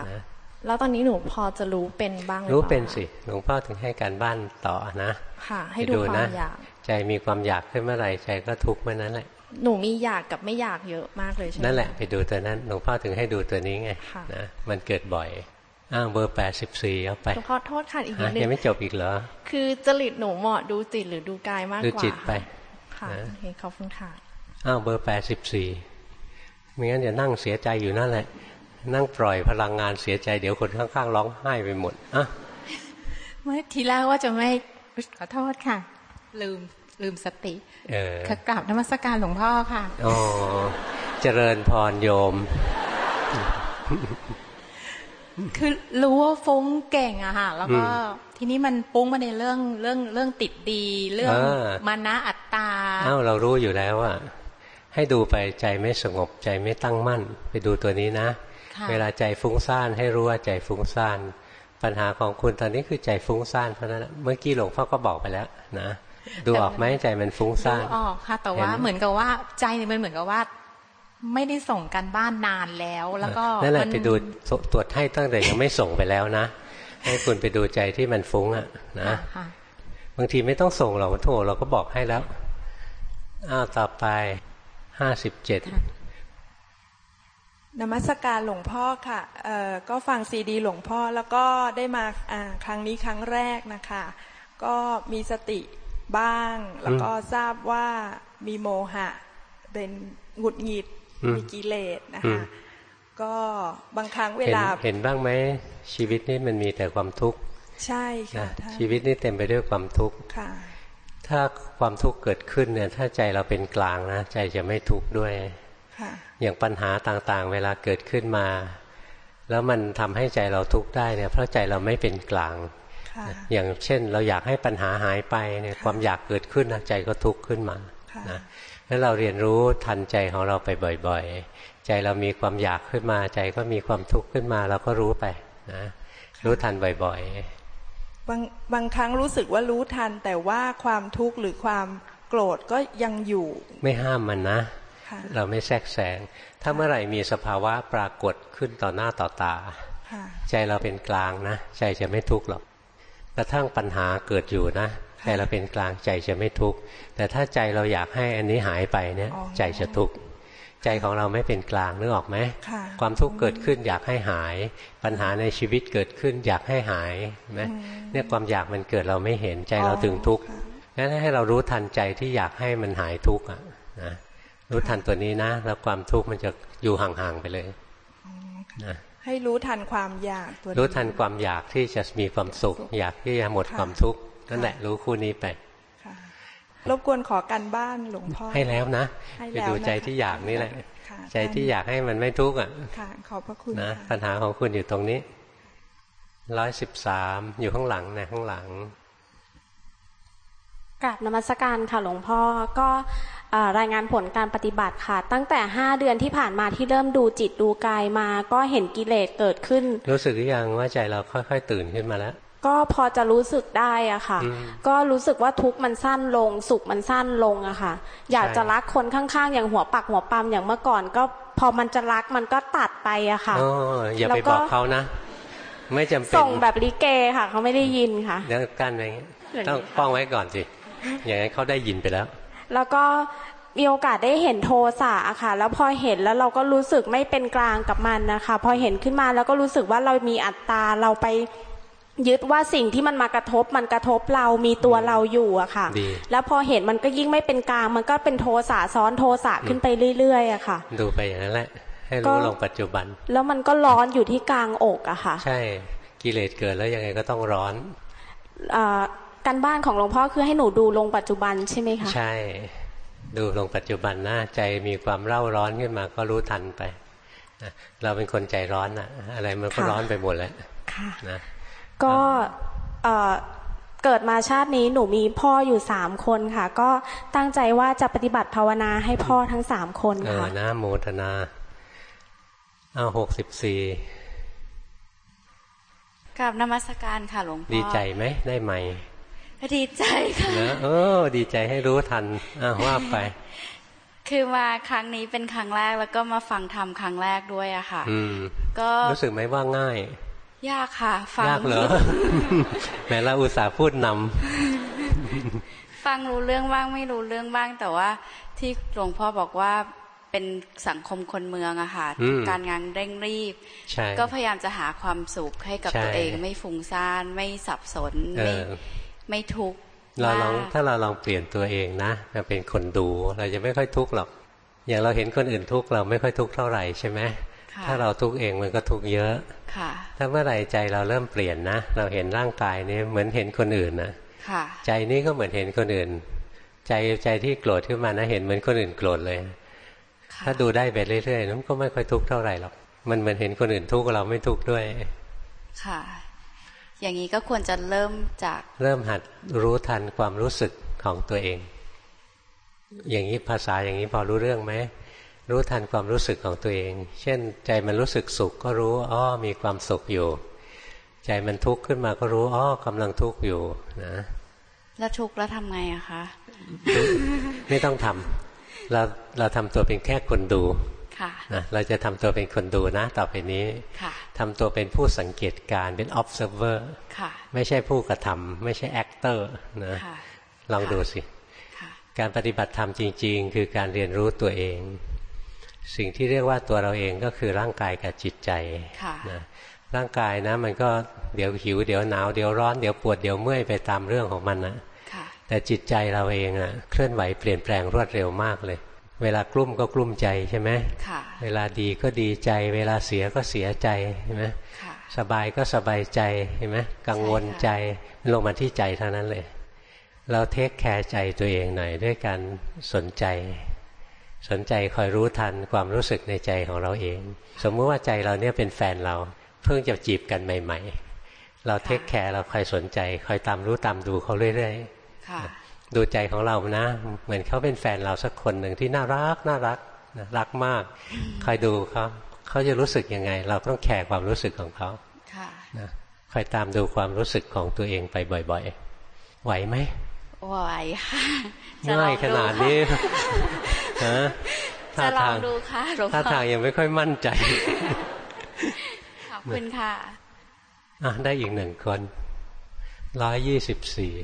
แล้วตอนนี้หนูพอจะรู้เป็นบ้างรู้เป็นสิหลวงพ่อถึงให้การบ้านต่อนะ ค่ะ ให้ดูความอยาก ใจมีความอยากขึ้นเมื่อไหร่ใจก็ทุกเมื่อนั้นแหละ หนูมีอยากกับไม่อยากเยอะมากเลยใช่ไหมนั่นแหละไปดูตัวนั้นหลวงพ่อถึงให้ดูตัวนี้ไงนะมันเกิดบ่อยอ้าวเบอร์แปดสิบสี่เอาไปขอโทษค่ะอีกนิดนึงยังไม่จบอีกเหรอ คือจริตหนูเหมาะดูจิตหรือดูกายมากกว่า ดูจิตไป ค่ะเห็นเขาฟุ้งค่ะอ้าวเบอร์แปดสิบสี่ไม่งั้นจะนั่งเสียใจอยู่นั่นแหละ นั่งปล่อยพลังงานเสียใจเดี๋ยวคนข้างๆร้องไห้ไปหมดอะเมื่อทีแรกว่าจะไม่ขอโทษค่ะ ลืมลืมสติ เออกราบนมัสการหลวงพ่อค่ะอ๋อเจริญพรโยม คือรู้ว่าฟุ้งเก่งอะค่ะ แล้วก็ทีนี้มันปุ้งมาในเรื่องเรื่องเรื่องติดดี เรื่องมานะอัตตาอ้าวเรารู้อยู่แล้วว่าให้ดูไปใจไม่สงบใจไม่ตั้งมั่น ไปดูตัวนี้นะ เวลาใจฟุ้งซ่านให้รู้ว่าใจฟุ้งซ่านปัญหาของคุณตอนนี้คือใจฟุ้งซ่านเพราะนั้นเมื่อกี้หลวงพ่อก็บอกไปแล้วนะดูออกไหมใจมันฟุ้งซ่านออกค่ะ แต่ว่าเหมือนกับว่าใจมันเหมือนกับว่า ไม่ได้ส่งกันบ้านนานแล้ว แล้วก็นั่นแหละไปดูตรวจให้ตั้งแต่ยังไม่ส่งไปแล้วนะ ให้คุณไปดูใจที่มันฟุ้งอะนะบางทีไม่ต้องส่งหรอกโทรเราก็บอกให้แล้วอ้าวต่อไปห้าสิบเจ็ด นมัสการหลวงพ่อค่ะเอ่อก็ฟังซีดีหลวงพ่อแล้วก็ได้มาครั้งนี้ครั้งแรกนะคะ ก็มีสติบ้าง แล้วก็ทราบว่ามีโมหะ เป็นหงุดหงิดมีกิเลสนะคะก็บางครั้งเวลาเห็นบ้างไหมชีวิตนี้มันมีแต่ความทุกข์ใช่ค่ะชีวิตนี้เต็มไปด้วยความทุกข์ถ้าความทุกข์เกิดขึ้นเนี่ย ถ้าใจเราเป็นกลางนะใจจะไม่ทุกข์ด้วย อย่างปัญหาต่างๆ เวลาเกิดขึ้นมา แล้วมันทำให้ใจเราทุกข์ได้เนี่ยเพราะใจเราไม่เป็นกลาง อย่างเช่น เราอยากให้ปัญหาหายไปเนี่ยความอยากเกิดขึ้นนะใจก็ทุกข์ขึ้นมานะแล้วเราเรียนรู้ทันใจของเราไปบ่อยๆ ใจเรามีความอยากขึ้นมา ใจก็มีความทุกข์ขึ้นมาเราก็รู้ไปนะรู้ทันบ่อยๆบางบางครั้งรู้สึกว่ารู้ทันแต่ว่าความทุกข์หรือความโกรธก็ยังอยู่ ไม่ห้ามมันนะ เราไม่แทรกแซงถ้าเมื่อไหร่มีสภาวะปรากฏขึ้นต่อหน้าต่อตาใจเราเป็นกลางนะ ใจจะไม่ทุกข์หรอกกระทั่งปัญหาเกิดอยู่นะใจเราเป็นกลางใจจะไม่ทุกข์แต่ถ้าใจเราอยากให้อันนี้หายไปเนี่ย ใจจะทุกข์ใจของเราไม่เป็นกลางนึกออกไหมความทุกข์เกิดขึ้นอยากให้หาย ปัญหาในชีวิตเกิดขึ้นอยากให้หายไหมเนี่ยความอยากมันเกิดเราไม่เห็นใจเราถึงทุกข์งั้นให้เรารู้ทันใจที่อยากให้มันหายทุกข์อะนะ รู้ทันตัวนี้นะ แล้วความทุกข์มันจะอยู่ห่างๆไปเลยนะให้รู้ทันความอยากตัวรู้ทันความอยากที่จะมีความสุข อยากที่จะหมดความทุกข์นั่นแหละรู้คู่นี้ไปรบกวนขอกันบ้านหลวงพ่อให้แล้วนะไปดูใจที่อยากนี่แหละ ใจที่อยากให้มันไม่ทุกข์อะขอบพระคุณนะปัญหาของคุณอยู่ตรงนี้ร้อยสิบสามอยู่ข้างหลังนะข้างหลังกราบนมัสการค่ะหลวงพ่อก็ รายงานผลการปฏิบัติค่ะ ตั้งแต่ห้าเดือนที่ผ่านมาที่เริ่มดูจิตดูกายมา ก็เห็นกิเลสเกิดขึ้น รู้สึกหรือยังว่าใจเราค่อย ๆ ตื่นขึ้นมาแล้ว ก็พอจะรู้สึกได้อะค่ะ ก็รู้สึกว่าทุกข์มันสั้นลง สุขมันสั้นลงอะค่ะ อยากจะรักคนข้างๆ อย่างหัวปักหัวปั๊มอย่างเมื่อก่อน ก็พอมันจะรักมันก็ตัดไปอะค่ะอย่าไปบอกเขานะ ไม่จำเป็นส่งแบบลิเกค่ะ เขาไม่ได้ยินค่ะเดี๋ยวกั้นไว้ต้องป้องไว้ก่อนสิอย่างนั้นเขาได้ยินไปแล้ว แล้วก็มีโอกาสได้เห็นโทสะอะค่ะ แล้วพอเห็นแล้วเราก็รู้สึกไม่เป็นกลางกับมันนะคะ พอเห็นขึ้นมาแล้วก็รู้สึกว่าเรามีอัตตาเราไปยึดว่าสิ่งที่มันมากระทบมันกระทบเรามีตัวเราอยู่อะค่ะ แล้วพอเห็นมันก็ยิ่งไม่เป็นกลาง มันก็เป็นโทสะซ้อนโทสะขึ้นไปเรื่อยๆอะค่ะ ดูไปอย่างนั้นแหละ ให้รู้ลงปัจจุบัน แล้วมันก็ร้อนอยู่ที่กลางอกอะค่ะ ใช่ กิเลสเกิดแล้วยังไงก็ต้องร้อน การบ้านของหลวงพ่อคือให้หนูดูลงปัจจุบันใช่ไหมคะใช่ ดูลงปัจจุบันนะใจมีความเร่าร้อนขึ้นมาก็รู้ทันไปเราเป็นคนใจร้อนอะอะไรมันก็ร้อนไปหมดแล้วนะก็เกิดมาชาตินี้หนูมีพ่ออยู่สามคนค่ะ ก็ตั้งใจว่าจะปฏิบัติภาวนาให้พ่อทั้งสามคนค่ะเออนะโมทนาเอาหกสิบสี่กับนมัสการค่ะหลวงพ่อดีใจไหมได้ไหม ดีใจค่ะนะเออ ดีใจให้รู้ทันอะว่าไป คือมาครั้งนี้เป็นครั้งแรกแล้วก็มาฟังธรรมครั้งแรกด้วยอะค่ะก็รู้สึกไหมว่าง่าย ยากค่ะ ฟังยากเหรอแม้เราอุตส่าห์พูดนำฟังรู้เรื่องบ้างไม่รู้เรื่องบ้าง แต่ว่าที่หลวงพ่อบอกว่าเป็นสังคมคนเมืองอะค่ะ การงานเร่งรีบ ก็พยายามจะหาความสุขให้กับตัวเอง ไม่ฟุ้งซ่านไม่สับสนไม่ ไม่ทุกข์เราลองถ้าเราลองเปลี่ยนตัวเองนะมาเป็นคนดูเราจะไม่ค่อยทุกข์หรอก อย่างเราเห็นคนอื่นทุกข์เราไม่ค่อยทุกข์เท่าไหร่ใช่ไหมถ้าเราทุกข์เองมันก็ทุกข์เยอะถ้าเมื่อไหร่ใจเราเริ่มเปลี่ยนนะ เราเห็นร่างกายนี้เหมือนเห็นคนอื่นนะใจนี้ก็เหมือนเห็นคนอื่น ใจใจที่โกรธขึ้นมานะเห็นเหมือนคนอื่นโกรธเลย ถ้าดูได้ไปเรื่อยๆนั้นก็ไม่ค่อยทุกข์เท่าไหร่หรอก มันเหมือนเห็นคนอื่นทุกข์เราไม่ทุกข์ด้วย ค่ะ อย่างนี้ก็ควรจะเริ่มจาก เริ่มหัดรู้ทันความรู้สึกของตัวเอง อย่างนี้ภาษาอย่างนี้พอรู้เรื่องไหมรู้ทันความรู้สึกของตัวเอง เช่น ใจมันรู้สึกสุขก็รู้อ้อมีความสุขอยู่ ใจมันทุกข์ขึ้นมาก็รู้อ้อกำลังทุกข์อยู่นะแล้วทุกข์แล้วทำไงอะคะ ไม่ต้องทำเราเราทำตัวเป็นแค่คนดู นะเราจะทำตัวเป็นคนดูนะ ต่อไปนี้ทำตัวเป็นผู้สังเกตการเป็น observer ไม่ใช่ผู้กระทำไม่ใช่ actor นะลองดูสิการปฏิบัติธรรมจริง ๆ คือการเรียนรู้ตัวเอง สิ่งที่เรียกว่าตัวเราเองก็คือร่างกายกับจิตใจนะร่างกายนะ มันก็เดี๋ยวหิวเดี๋ยวหนาวเดี๋ยวร้อนเดี๋ยวปวดเดี๋ยวเมื่อยไปตามเรื่องของมันนะแต่จิตใจเราเองอะเคลื่อนไหวเปลี่ยนแปลงรวดเร็วมากเลย เวลากลุ้มก็กลุ้มใจใช่ไหมเวลาดีก็ดีใจ เวลาเสียก็เสียใจใช่ไหมสบายก็สบายใจใช่ไหมกังวลใจลงมาที่ใจเท่านั้นเลย เรา take care ใจตัวเองหน่อยด้วยการสนใจ สนใจคอยรู้ทันความรู้สึกในใจของเราเอง สมมุติว่าใจเราเนี่ยเป็นแฟนเรา เพิ่งจะจีบกันใหม่ ๆ เรา take care เราคอยสนใจ คอยตามรู้ตามดูเขาเรื่อยๆ ดูใจของเรานะ เหมือนเขาเป็นแฟนเราสักคนหนึ่งที่น่ารักน่ารักนะรักมากคอยดูเขาเขาจะรู้สึกยังไง เราต้องแคร์ความรู้สึกของเขานะคอยตามดูความรู้สึกของตัวเองไปบ่อย ๆ ไหวไหมไหวค่ะง่ายขนาดนี้ฮะท่าทางดูค่ะท่าทางยังไม่ค่อยมั่นใจขอบคุณค่ะอะได้อีกหนึ่งคนร้อยยี่สิบสี่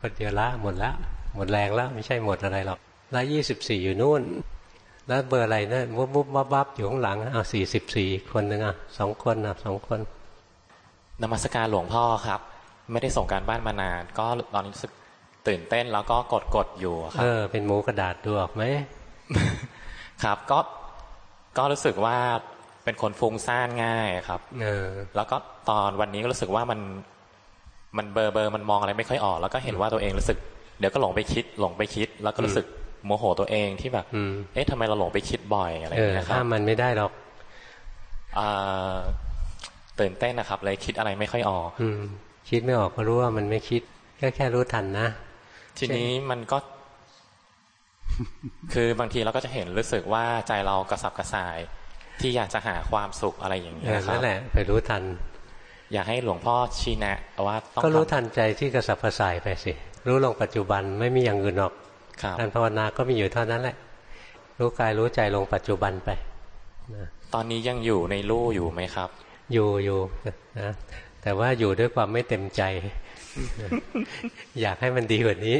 คนเดียวละหมดละหมดแรงแล้วไม่ใช่หมดอะไรหรอกร้อยยี่สิบสี่อยู่นู่น แล้วเบอร์อะไรนะวุบวุบวับวับอยู่ข้างหลังอะสี่สิบสี่คนหนึ่งอะสองคนอะสองคนนมัสการหลวงพ่อครับ ไม่ได้ส่งการบ้านมานาน ก็ตอนนี้รู้สึกตื่นเต้นแล้วก็กดกดอยู่ครับเออเป็นหมูกระดาษดูออกไหมครับก็ก็รู้สึกว่าเป็นคนฟุ้งซ่านง่ายครับเออแล้วก็ตอนวันนี้ก็รู้สึกว่ามัน มันเบอร์เบอร์มันมองอะไรไม่ค่อยออก แล้วก็เห็นว่าตัวเองรู้สึก เดี๋ยวก็หลงไปคิด หลงไปคิด แล้วก็รู้สึกโมโหตัวเองที่แบบเอ๊ะทำไมเราหลงไปคิดบ่อยอะไรอย่างเงี้ยครับห้ามมันไม่ได้หรอกตื่นเต้นนะครับ เลยคิดอะไรไม่ค่อยออกอืคิดไม่ออกก็รู้ว่ามันไม่คิด ก็แค่รู้ทันนะ ทีนี้มันก็ คือบางทีเราก็จะเห็นรู้สึกว่าใจเรากระสับกระส่าย ที่อยากจะหาความสุขอะไรอย่างเงี้ยครับนั่นแหละ ไปรู้ทัน อยากให้หลวงพ่อชี้แนะว่าต้องก็รู้ทันใจที่กระสับกระส่ายไปสิ รู้ลงปัจจุบันไม่มีอย่างอื่นหรอกการภาวนาก็มีอยู่เท่านั้นแหละ รู้กายรู้ใจลงปัจจุบันไปตอนนี้ยังอยู่ในรู้อยู่ไหมครับ อยู่อยู่นะแต่ว่าอยู่ด้วยความไม่เต็มใจ อยากให้มันดีกว่านี้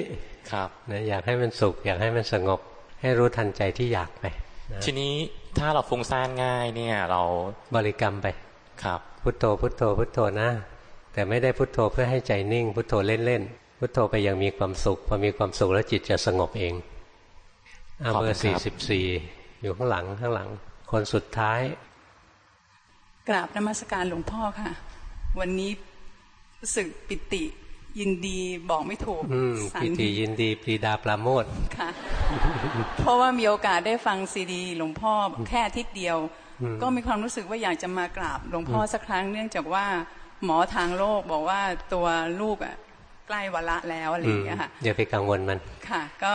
ครับนะอยากให้มันสุข อยากให้มันสงบ ให้รู้ทันใจที่อยากไปทีนี้ถ้าเราฟุ้งซ่านง่ายเนี่ย เราบริกรรมไปครับ พุทโธพุทโธพุทโธนะ แต่ไม่ได้พุทโธเพื่อให้ใจนิ่ง พุทโธเล่นๆพุทโธไปยังมีความสุขพอมีความสุขแล้วจิตจะสงบเองอาเบอร์สี่สิบสี่อยู่ข้างหลังข้างหลัง คนสุดท้าย กราบนมัสการหลวงพ่อค่ะ วันนี้รู้สึกปิติยินดีบอกไม่ถูกปิติยินดีปรีดาปราโมทค่ะ เพราะว่ามีโอกาสได้ฟังซีดี หลวงพ่อแค่ทิศเดียว ก็มีความรู้สึกว่าอยากจะมากราบหลวงพ่อสักครั้งเนื่องจากว่าหมอทางโลกบอกว่าตัวลูกอะใกล้วาระแล้วอะไรอย่างเงี้ยค่ะอย่าไปกังวลมันค่ะ ก็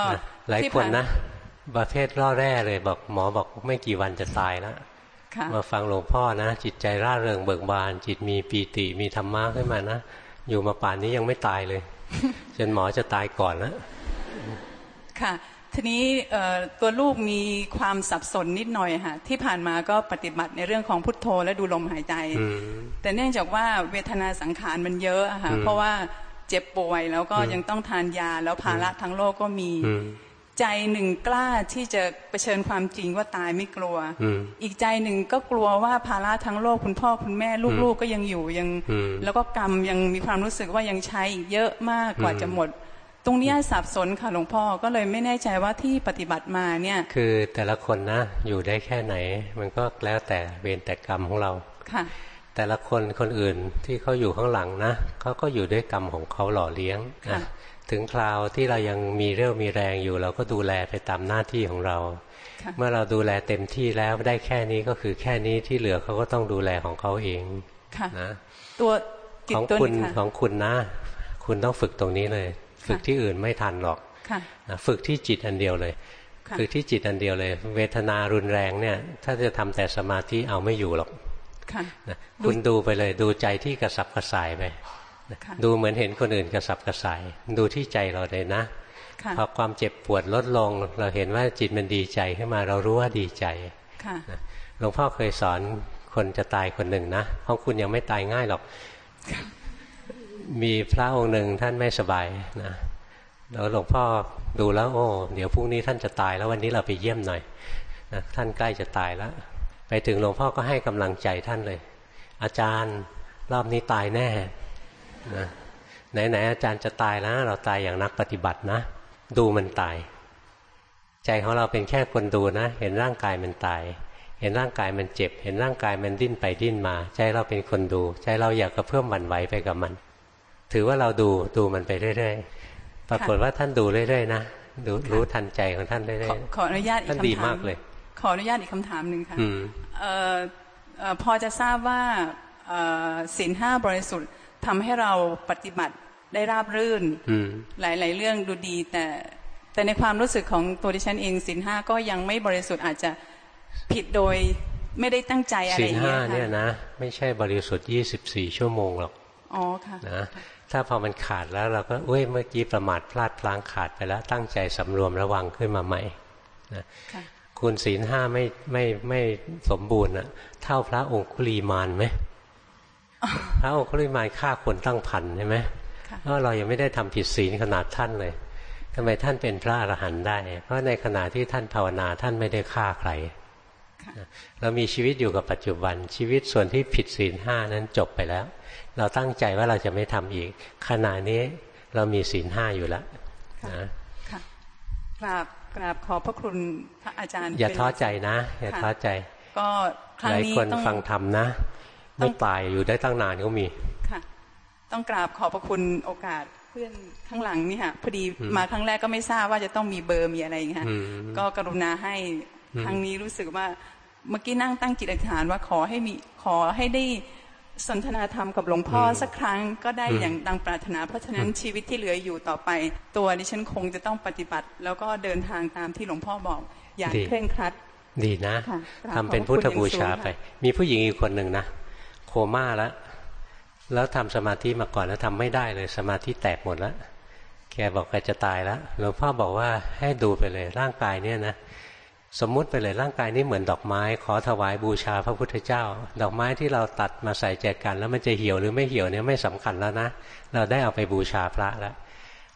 หลายคนนะประเภทร่อแร่เลยบอกหมอบอกไม่กี่วันจะตายแล้วมาฟังหลวงพ่อนะ จิตใจร่าเริงเบิกบาน จิตมีปีติมีธรรมะขึ้นมานะ อยู่มาป่านนี้ยังไม่ตายเลยจนหมอจะตายก่อนแล้วค่ะ ทีนี้ตัวลูกมีความสับสนนิดหน่อยค่ะที่ผ่านมาก็ปฏิบัติในเรื่องของพุทโธและดูลมหายใจ แต่เนื่องจากว่าเวทนาสังขารมันเยอะอะค่ะเพราะว่าเจ็บป่วยแล้วก็ยังต้องทานยาแล้วภาระทั้งโลกก็มี ใจหนึ่งกล้าที่จะเผชิญความจริงว่าตายไม่กลัว อีกใจหนึ่งก็กลัวว่าภาระทั้งโลกคุณพ่อคุณแม่ลูกๆก็ยังอยู่ยัง แล้วก็กรรมยังมีความรู้สึกว่ายังใช้อีกเยอะมากกว่าจะหมด ตรงนี้สับสนค่ะหลวงพ่อก็เลยไม่แน่ใจว่าที่ปฏิบัติมาเนี่ย คือแต่ละคนนะอยู่ได้แค่ไหน มันก็แล้วแต่เวรแต่กรรมของเราค่ะ แต่ละคนคนอื่นที่เขาอยู่ข้างหลังนะเขาก็อยู่ด้วยกรรมของเขาหล่อเลี้ยงนะถึงคราวที่เรายังมีเรี่ยวมีแรงอยู่ เราก็ดูแลไปตามหน้าที่ของเรา เมื่อเราดูแลเต็มที่แล้วได้แค่นี้ก็คือแค่นี้ที่เหลือเขาก็ต้องดูแลของเขาเองนะตัวของคุณของคุณนะ คุณต้องฝึกตรงนี้เลย ฝึกที่อื่นไม่ทันหรอกฝึกที่จิตอันเดียวเลย ฝึกที่จิตอันเดียวเลย เวทนารุนแรงเนี่ย ถ้าจะทำแต่สมาธิเอาไม่อยู่หรอกคุณดูไปเลย ดูใจที่กระสับกระส่ายไปดูเหมือนเห็นคนอื่นกระสับกระส่าย ดูที่ใจเราเลยนะพอความเจ็บปวดลดลง เราเห็นว่าจิตมันดีใจขึ้นมาเรารู้ว่าดีใจหลวงพ่อเคยสอนคนจะตายคนหนึ่งนะของคุณยังไม่ตายง่ายหรอก มีพระองค์หนึ่งท่านไม่สบายนะแล้วหลวงพ่อดูแล้วโอ้เดี๋ยวพรุ่งนี้ท่านจะตายแล้ววันนี้เราไปเยี่ยมหน่อยนะท่านใกล้จะตายแล้ว ไปถึงหลวงพ่อก็ให้กำลังใจท่านเลย อาจารย์รอบนี้ตายแน่นะไหนๆอาจารย์จะตายแล้วเราตายอย่างนักปฏิบัตินะ ดูมันตาย ใจของเราเป็นแค่คนดูนะ เห็นร่างกายมันตาย เห็นร่างกายมันเจ็บ เห็นร่างกายมันดิ้นไปดิ้นมา ใจเราเป็นคนดู ใจเราอยากกระเพื่อมหวั่นไหวไปกับมัน ถือว่าเราดูดูมันไปเรื่อยๆปรากฏว่าท่านดูเรื่อยๆนะดูรู้ทันใจของท่านเรื่อยๆขออนุญาตอีกคำถามดีมากเลย ขออนุญาตอีกคำถามหนึ่งค่ะพอจะทราบว่าศีลห้าบริสุทธิ์ทำให้เราปฏิบัติได้ราบรื่นหลาย ๆ เรื่องดูดีแต่แต่ในความรู้สึกของตัวดิฉันเองสินห้าก็ยังไม่บริสุทธิ์อาจจะผิดโดยไม่ได้ตั้งใจอะไรอย่างเงี้ยค่ะสินห้าเนี่ยนะ ไม่ใช่บริสุทธิ์ยี่สิบสี่ชั่วโมงหรอกอ๋อค่ะนะ ถ้าพอมันขาดแล้วเราก็เอ้ยเมื่อกี้ประมาทพลาดพลั้งขาดไปแล้ว ตั้งใจสำรวมระวังขึ้นมาใหม่นะคุณศีลห้าไม่ไม่ไม่สมบูรณ์อะเท่าพระองคุลีมานไหมพระองค์คุลิมานฆ่าคนตั้งพันใช่ไหมเพราะเรายังไม่ได้ทำผิดศีลขนาดท่านเลยทำไมท่านเป็นพระอรหันต์ได้ เพราะในขณะที่ท่านภาวนาท่านไม่ได้ฆ่าใคร เรามีชีวิตอยู่กับปัจจุบัน ชีวิตส่วนที่ผิดศีลห้านั้นจบไปแล้ว เราตั้งใจว่าเราจะไม่ทำอีก ขณะนี้เรามีศีลห้าอยู่แล้วนะกราบกราบขอพระคุณพระอาจารย์ อย่าท้อใจนะ อย่าท้อใจ ก็ครั้งนี้หลายคนฟังธรรมนะไม่ตายอยู่ได้ตั้งนานก็มีค่ะ ต้องกราบขอพระคุณโอกาสเพื่อนข้างหลังนี่ค่ะพอดีมาครั้งแรกก็ไม่ทราบว่าจะต้องมีเบอร์มีอะไรอย่างเงี้ยก็กรุณาให้ครั้งนี้รู้สึกว่า เมื่อกี้นั่งตั้งจิตอธิษฐานว่าขอให้มีขอให้ได้สนทนาธรรมกับหลวงพ่อสักครั้งก็ได้อย่างดังปรารถนา เพราะฉะนั้นชีวิตที่เหลืออยู่ต่อไป ตัวดิฉันคงจะต้องปฏิบัติ แล้วก็เดินทางตามที่หลวงพ่อบอก อย่างเคร่งครัด ดีนะทำเป็นพุทธบูชาไป มีผู้หญิงอีกคนหนึ่งนะ โคม่าแล้วแล้วทำสมาธิมาก่อนแล้วทำไม่ได้เลยสมาธิแตกหมดแล้วแกบอกแกจะตายแล้วหลวงพ่อบอกว่าให้ดูไปเลยร่างกายเนี่ยนะ สมมุติไปเลยร่างกายนี้เหมือนดอกไม้ ขอถวายบูชาพระพุทธเจ้า ดอกไม้ที่เราตัดมาใส่แจกัน แล้วมันจะเหี่ยวหรือไม่เหี่ยวเนี่ยไม่สำคัญแล้วนะ เราได้เอาไปบูชาพระแล้ว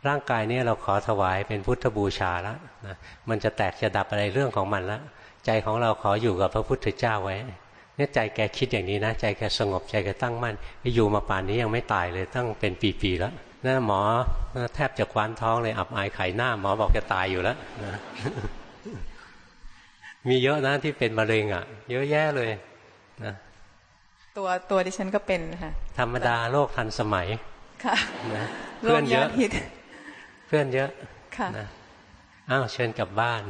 ร่างกายนี้เราขอถวายเป็นพุทธบูชาแล้วนะมันจะแตกจะดับอะไรเรื่องของมันแล้วใจของเราขออยู่กับพระพุทธเจ้าไว้เนี่ยใจแกคิดอย่างนี้นะ ใจแกสงบใจแกตั้งมั่นอยู่มาป่านนี้ยังไม่ตายเลยตั้งเป็นปีๆแล้วนั่หมอแทบจะคว้านท้องเลยอับอายไข่หน้า หมอบอกจะตายอยู่แล้วนะ มีเยอะนะที่เป็นมะเร็งอะ เยอะแยะเลยนะตัวตัวดิฉันก็เป็นค่ะ ธรรมดาโลกทันสมัย ค่ะเพื่อนเยอะเพื่อนเยอะ ค่ะอ้าวเชิญกลับบ้าน